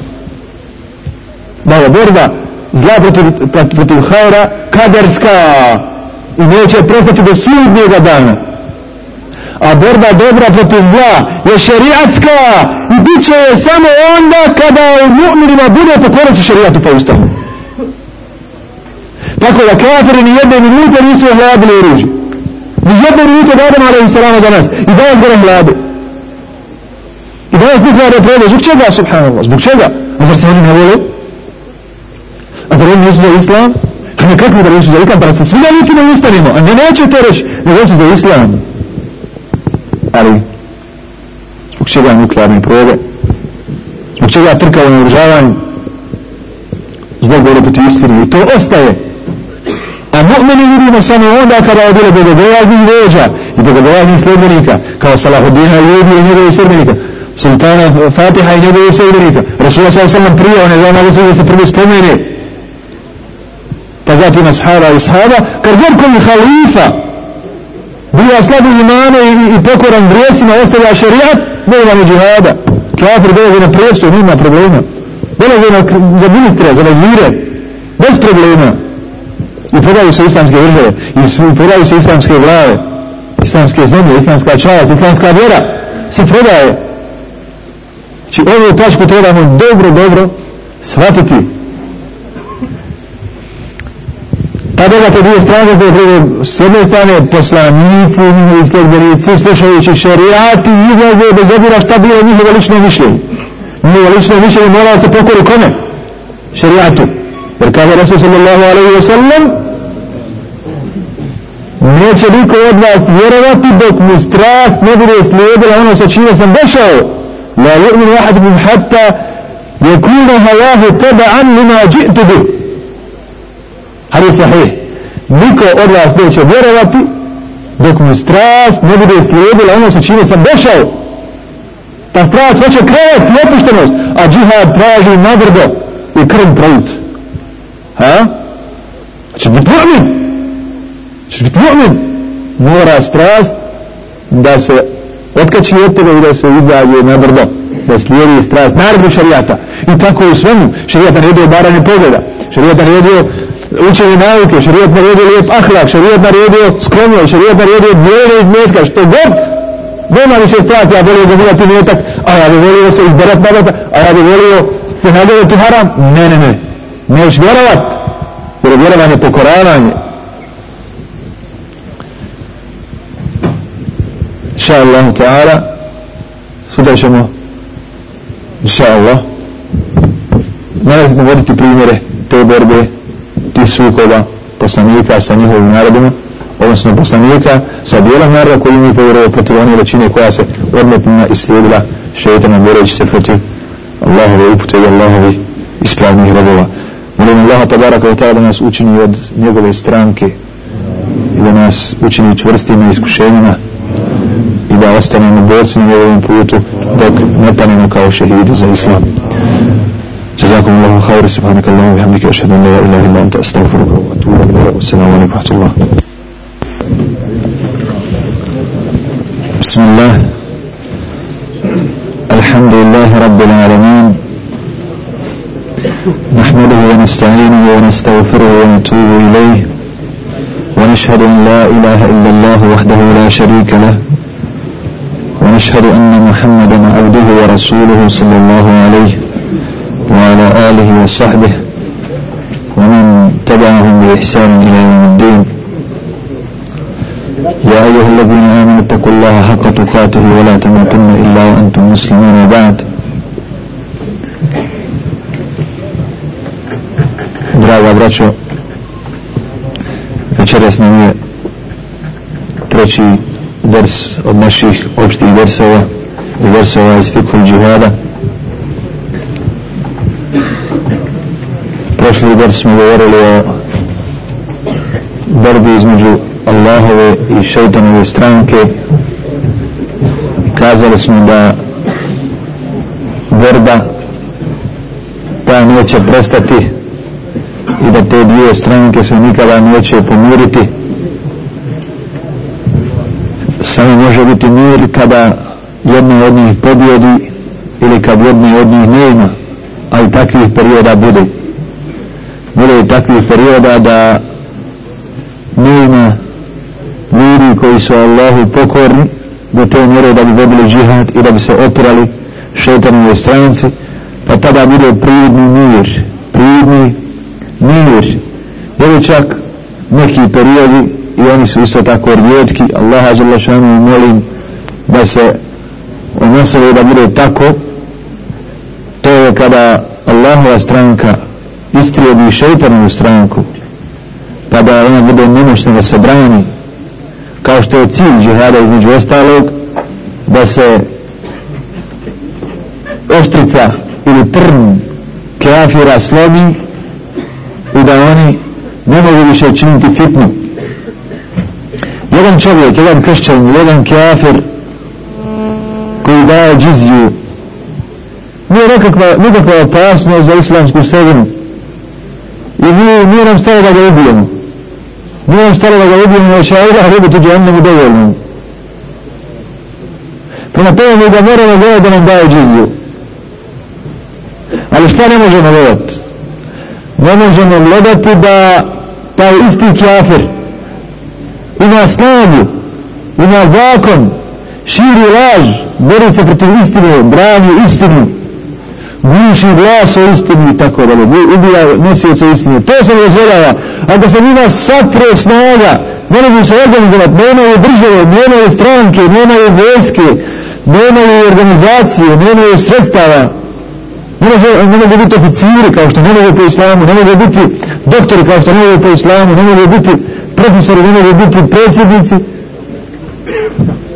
Da je borba zla protiv, protiv, protiv hajra kaderska i neće prestati do sudnjega dana a borba dobra protiv zla je šerijatska i bit će je samo onda kada u mu'minima bude pokorac u šerijatu pa ustavu tako da kafiri ni jedne minute nisu ohladili oružje ni jedne minute da Adam a.s. danas i danas gore hlade i danas nuklearne prede. zbog čega subhanallah? Zbog čega? A zar se oni ne vole? A zar oni nisu za islam? A ne kako da nisu za islam? Pa se svi da ne ustanimo a ne nećete reći nego su za islam ali zbog čega nuklearne probe, zbog čega trkao na uržavanju zbog gore protiv istine i to ostaje. A mu'mini vidimo samo onda kada je bilo bogobojaznih vođa i bogobojaznih sljedbenika kao Salahuddina i Ljudi i njegovi sljedbenika Sultana Fatiha i njegovi sljedbenika Rasul sa osallam prije one za mnogo da se prvi spomene. Pa zatim ashaba i ashaba kad god koji halifa bila slabu imane i, i pokoran vrijesima ostavlja šerijat nema ni džihada. Kafir dolaze na prijestu nima problema. Dolaze na, za ministre, za vazire bez problema. I prodaju se islamske države i prodaju se islamske glave islamske zemlje, islamska čast islamska vjera. Se prodaje znači ovu tačku trebamo dobro, dobro shvatiti. Ta dobra te dvije strane koje treba s jedne strane poslanici i sljedbenici slušajući šerijati izlaze bez obira šta bilo njihovo lično mišljenje. Njihovo lično mišljenje mora se pokori kome? Šerijatu. Jer kaže Rasul sallallahu alaihi wa sallam neće niko od vas vjerovati dok mu strast ne bude slijedila ono sa čime sam došao. La yu'min wahad min hatta yakuna hawahu taba'an lima ji'tu bih hadis sahih. Niko od vas neće vjerovati dok mu strast ne bude slijedila ono sa čime sam došao. Ta strast hoće krevet i opuštenost a džihad traži nagrdo i krv pravut ha? Znači biti mu'min? Znači biti mu'min? Mora strast da se otkači od tebe i da se izađe na brdo da slijedi strast naredbu šarijata. I tako u svemu šarijata naredio baranje pogleda šarijata naredio učenje nauke šarijat naredio lijep ahlak šarijat naredio skromno šarijat naredio dvijene izmetka, što god nema više strati ja volio dobijati metak a ja bi volio se izdarat nabata a ja bi volio se nagledati haram. Ne ne ne. Neš vjerovat. Jer vjerovanje pokoravanje. Inša Allah ta'ala sutra ćemo inša Allah nalazimo voditi primjere te borbe tih sukoba poslanika sa njihovim narodima odnosno poslanika sa dijelom naroda koji mi povjerove protiv one većine koja se odmetnila i slijedila šeitama boreći se protiv Allahove upute i Allahove ispravnih robova. Molim Allaha tabaraka wa ta'ala da nas učini od njegove stranke i da nas učini čvrstima iskušenjima i da ostanemo borci na njegovom putu dok ne panemo kao šehidi za islam. جزاكم الله خير. سبحانك اللهم وبحمدك أشهد أن لا إله إلا أنت أستغفرك وأتوب إليك. والسلام عليكم ورحمة الله. بسم الله. الحمد لله رب العالمين. نحمده ونستعينه ونستغفره ونتوب إليه. ونشهد أن لا إله إلا الله وحده لا شريك له. ونشهد أن محمدا عبده ورسوله صلى الله عليه وعلى آله وصحبه ومن تبعهم بإحسان إلى يوم الدين. يا أيها الذين آمنوا اتقوا الله حق تقاته ولا تموتن إلا وأنتم مسلمون بعد Draga braćo, večeras nam je treći ders od naših opštih versova i versova iz fikul džihada. Prošli ders smo govorili o borbi između Allahove i šeitanove stranke. Kazali smo da borba ta neće prestati i da te dvije stranke se nikada neće pomiriti. Samo može biti mir kada jedna od njih pobjedi ili kad jedna od njih nema ali takvih perioda bude i takvih perioda da nema ljudi koji su Allahu pokorni do te mjere da bi vodili džihad i da bi se opirali šeitanove stranci pa tada bude prividni mir prividni mir. Ili čak neki periodi i oni su isto tako rijetki Allaha želešanu molim da se onosili da bude tako to je kada Allahova stranka istrijebi šeitanovu stranku pa da ona bude nemoćna da se brani kao što je cilj džihada između ostalog da se oštrica ili trn kafira slomi i da oni ne mogu više činiti fitnu. Jedan čovjek, jedan kršćan, jedan kafir koji daje džiziju nije nekakva, nekakva opasnost za islamsku sedinu i mi nije nam stalo da ga ubijemo. Nije nam stalo da ga ubijemo jer će Allah rubiti džahannemu dovoljno. Prema tome mi ga moramo gledati da nam daje džiziju ali šta ne možemo gledati ne možemo gledati da taj isti kafir ima snagu ima zakon širi laž bori se protiv istine brani istinu. Viši glas o istini i tako da ubija nosioce istine. To se ne dozvoljava. A da se njima sakre snaga ne mogu se organizovati nemaju države, nemaju stranke nemaju vojske nemaju organizacije, nemaju sredstava. Ne, može, ne mogu biti oficiri kao što ne mogu po islamu ne mogu biti doktori kao što ne mogu po islamu ne mogu biti profesori ne mogu biti predsjednici.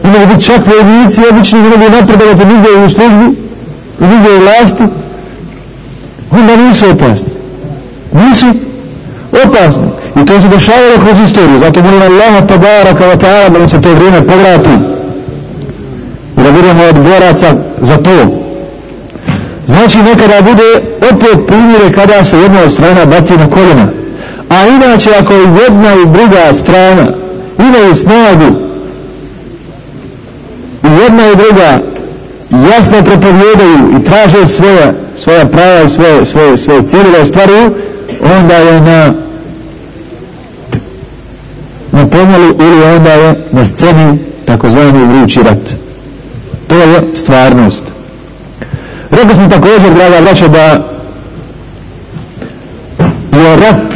Ne mogu biti čak vojnici obični ne mogu napredovati nigdje u službi u nigdje vlasti onda nisu opasni. Nisu opasni. I to se dešavalo kroz istoriju. Zato molim Allaha tabaraka wa ta'ala da se to vrijeme povrati. I da budemo od boraca za to. Znači nekada bude opet primjere kada se jedna od strana baci na koljena. A inače ako jedna i druga strana imaju snagu i jedna i druga jasno propovjedaju i traže svoje svoja prava i svoje, svoje, svoje cijeli da ostvaruju onda je na na pomolu ili onda je na sceni takozvani vrući rat. To je stvarnost. Rekli smo također draga braća da je rat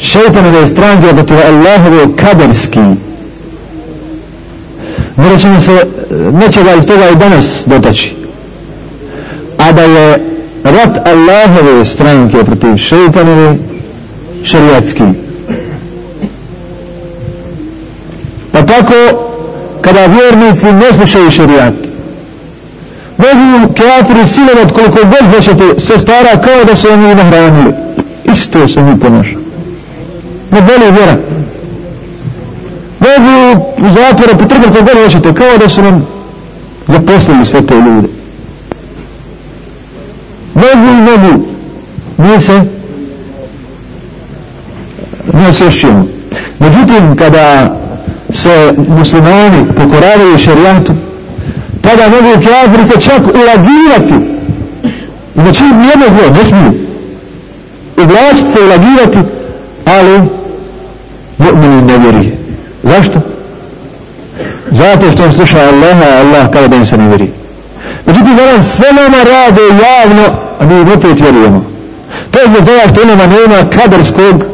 šeitanove stranke da to je Allahove kaderski možda ćemo se e, nečega iz toga i danas dotaći. A da je rat Allahove stranke protiv šeitanove šerijatski. pa tako kada vjernici ne slušaju šerijat, mogu kafiri silovat koliko god hoćete se stara kao da su oni nahranili. Isto se mi ponaša ne boli vjera u zatvore potrgati koliko god hoćete kao da su nam zaposlili sve te ljude. Mogu i mogu mi se ne osjećujemo međutim kada se muslimani pokoravaju šarijatu tada mogu kjafiri se čak ulagirati. Znači nijedno zlo, ne smiju. Uglašiti se ulagirati ali mu'mini ne vjeri zašto? Zato što on sluša Allaha Allah kada da im se ne vjeri međutim danas sve nama rade javno a mi im opet vjerujemo. To je zbog toga što nama nema kadarskog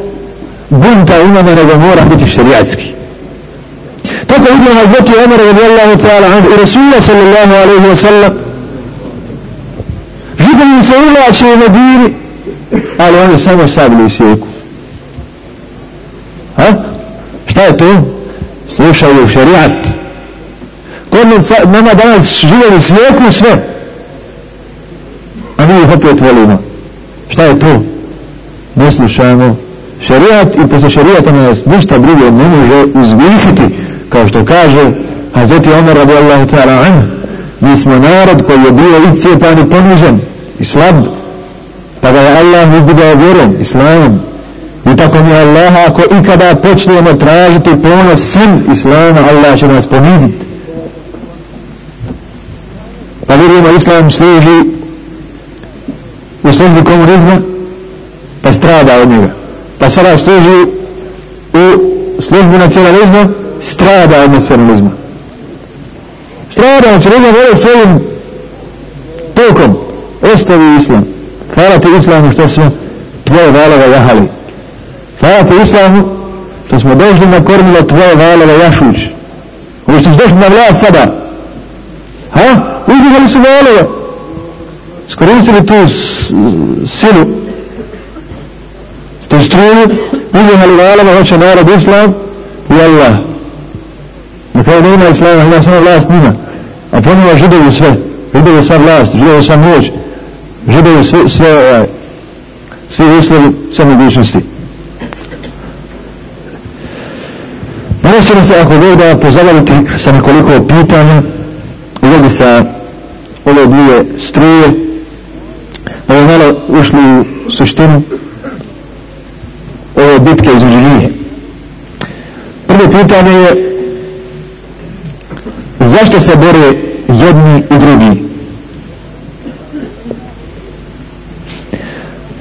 bunta u nama nego mora biti šerijatski. Tako vidimo na zvoti Omer radijallahu ta'ala i Rasula sallallahu alaihi wa sallam židovi se ulače u Medini ali oni samo sabili sjeku. Ha? šta je to? slušaju šerijat kod nama danas židovi slijeku sve. A mi ih opet volimo. Šta je to? ne slušamo šerijat i posle šerijata nas ništa drugo ne može uzvisiti. Kao što kaže Hazreti Omer radijallahu ta'ala an mi smo narod koji je bio iscijepan i ponižen i slab pa ga je Allah izdigao vjerom, islamom. I tako mi Allah ako ikada počnemo tražiti ponos sin islama Allah će nas poniziti pa vidimo islam služi u službi komunizma pa strada od njega. Pa sada služi u službu nacionalizma strada od nacionalizma. Strada znači ne vole svojim tokom ostavi islam. Hvala ti islamu što smo tvoje valove jahali. Hvala ti islamu što smo došli na kormilo tvoje valove jašuć ovo što došli na vlast sada ha? Uzimali su valove. Skoristili tu silu. Tu struju uzimali valove hoće narod islam i Allah. Na kraju nema islama ima samo vlast njima. A ponovno židovi sve. Židovi sva vlast židovi sva moć. Židovi sve, sve sve svi uslovi sve mogućnosti. Danas ćemo se ako Bog da pozabaviti sa nekoliko pitanja u vezi sa ove dvije struje. Da je malo ušli u suštinu ove bitke između njih prvo pitanje je zašto se bore jedni i drugi?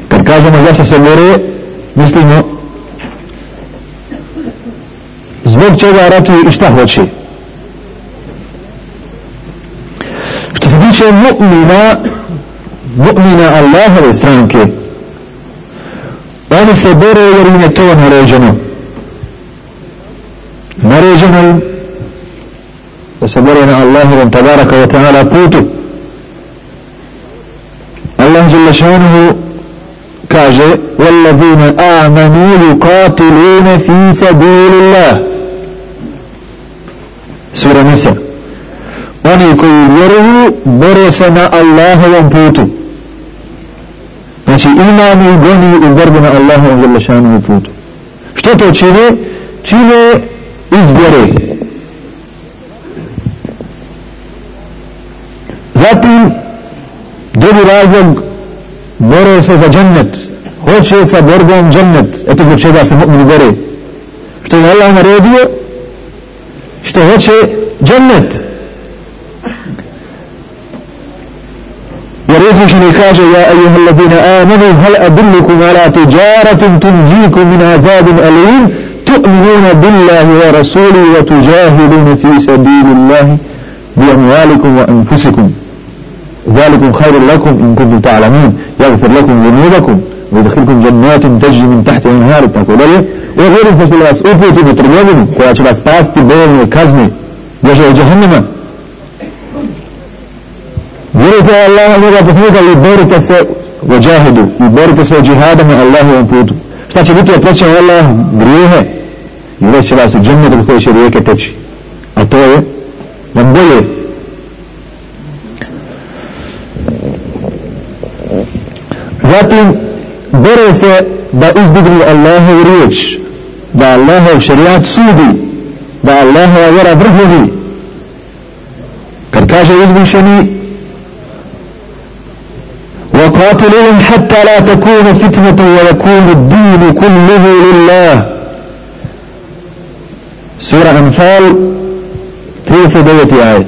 Kad kažemo zašto se bore mislimo zbog čega ratuju i šta hoće. što se tiče mu'mina mu'mina Allahove stranke oni se bore jer im je to naređeno naređeno im da se bore na Allahovom tabaraka wa ta'ala putu Allah žele šanuhu kaže والذين آمنوا يقاتلون في سبيل الله سورة نساء oni koji vjeruju bore se na Allahovom putu. Znači imani i goni u borbu na Allahovom vjelešanom putu. Što to čine? čine izbjere. zatim drugi razlog bore se za džennet. Hoće sa borbom džennet. Eto zbog čega se mu'mini bore. Što je Allah naredio? Što hoće džennet. مشرك يا أيها الذين آمنوا هل أدلكم على تجارة تنجيكم من عذاب أليم؟ تؤمنون بالله ورسوله وتجاهدون في سبيل الله بأموالكم وأنفسكم. ذلكم خير لكم إن كنتم تعلمون. يغفر لكم ذنوبكم. ويدخلكم جنات تجري من تحت انهار تقول لي i vjerujte أسئلة su vas uputi na trgovinu koja će vjerujte Allah njega poslanika i borite se u džahidu i borite se u džihadom na Allahovom putu. Šta će biti oprećen Allah grijehe. I uveć će vas u džennetu koji će rijeke teći. A to je nam bolje zatim bore se da izbignu Allahov riječ da Allahov šarijat sudi da Allahova vjera vrhovi kad kaže uzvišeni وقاتلهم حتى لا تكون فتنة ويكون الدين كله لله. سورة أنفال 39 آيات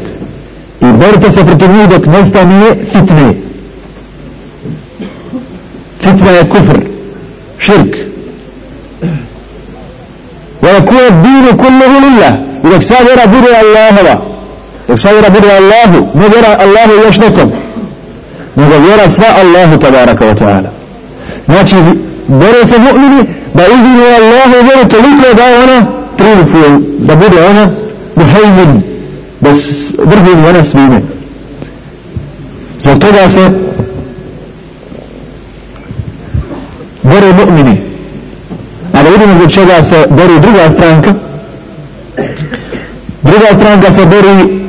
i borite se protiv njih dok nestane fitne fitna je kufr širk ويكون الدين كله لله. إذا كسابر بدر الله إذا كسابر بدر الله نجر الله يشنكم نجر سواء الله تبارك وتعالى znači bore se mu'mini da izvinu Allah i vjeru toliko da ona triumfuje da bude ona muhajmin da vrhuni ona svime zbog toga se bore mu'mini a da vidimo zbog čega se bori druga stranka druga stranka se bori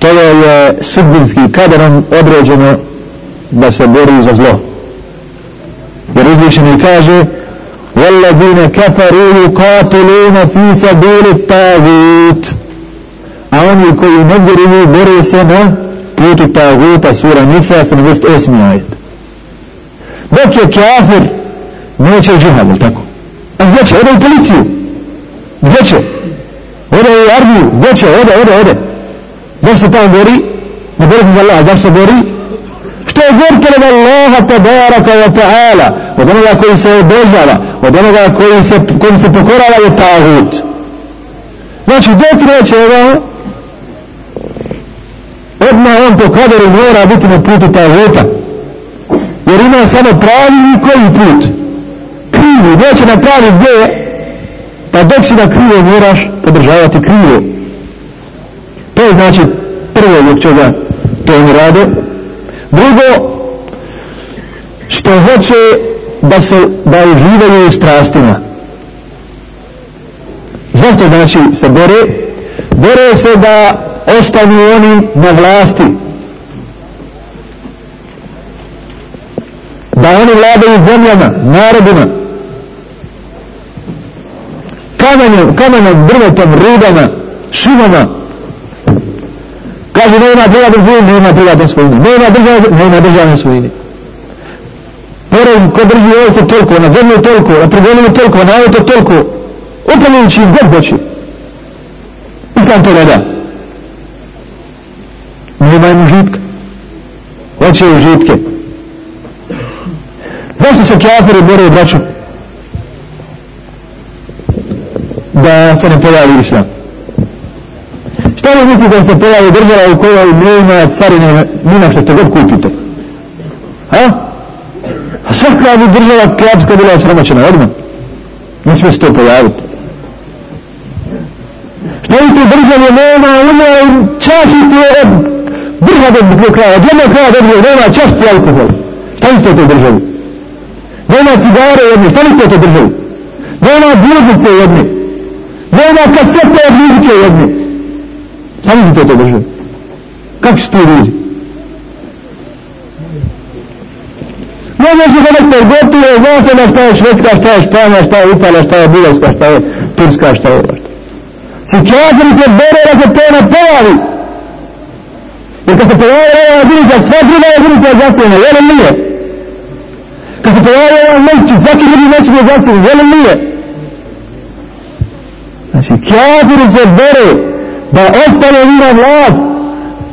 što je sudbinski kaderom određeno da se bori za zlo jer uzvišeni kaže والذين كفروا يقاتلون في سبيل الطاغوت a oni koji ne vjeruju bore se na putu taguta sura Nisa 78. ajet dok je kafir neće džihad, ili tako a gdje će, ode u policiju gdje će ode u armiju, gdje će, ode, ode, ode Zar se tamo bori? Ne bori se za Allah, zar se bori? Što je gorke od Allaha tabaraka wa ta'ala od onoga koji se obožava od onoga koji se, koji se pokorava je tagut. Znači dok neće ovo odmah on po kaderu mora biti na putu ta jer ima samo pravi i koji put? Krivi, neće na pravi gdje? Pa dok si na krivo moraš podržavati krivo je znači prvo zbog čega to oni rade. Drugo što hoće da se da uživaju u strastima. Zašto znači se bore? Bore se da ostanu oni na vlasti. Da oni vladaju zemljama narodima. Kamenom, kamenom, drvetom, rudama, šumama kaže nema privatne svojine, nema privatne svojine nema državne, nema državne svojine porez ko drži ovce toliko, na zemlju toliko, na trgovinu toliko, na auto toliko, upravljujući im god hoće. Islam to ne da. Nema im užitka. Hoće užitke. Zašto se kjafiri bore braću? Da se ne pojavi islam. Pa ono šta li mislite da se pojavi država u kojoj nema carine, nima što god kupite? Ha? A svaka bi država krapska bila sramoćena odmah. Ne smije se to pojaviti. Što u toj državi nema uma čašice od vrha do kraja, od jednog kraja do nema čašice alkohol. Šta li u toj državi? Nema cigare jedne, šta li u toj državi? Nema bludice jedne. Nema kasete od muzike jedne. Pa Kako su to toj državi? Kako su to ljudi? Ne može da nešto je gotovo, zna se na šta je Švedska, šta je Španja, šta je Italija, šta je Bugarska, šta je Turska, šta je ovo. Si kjatri se bere da se to ne pojavi. Jer kad se pojavi ova jedinica, sva druga jedinica je zasljena, jel li nije? Kad se pojavi ova mesečin, svaki drugi mesečin je zasljena, jel li nije? Znači, kjatri se bere da ostane njima vlast,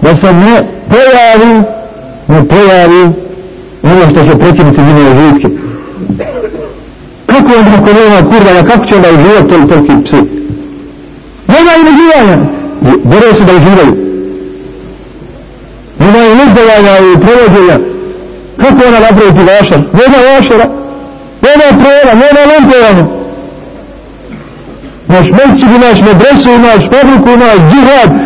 da se ne pojavi, ne pojavi ono što će prekinuti njene živke. Kako onda ako nema kurvana, kako će onda uživati tol, toliki psi? Nema im uživanja. Bore se da uživaju. Nema im luzdovanja i provođenja. Kako ona napraviti vašar? Nema vašara. Nema prora nema Në shmesë që kënash, në drejtë që kënash, fabrë kënash, gjihad,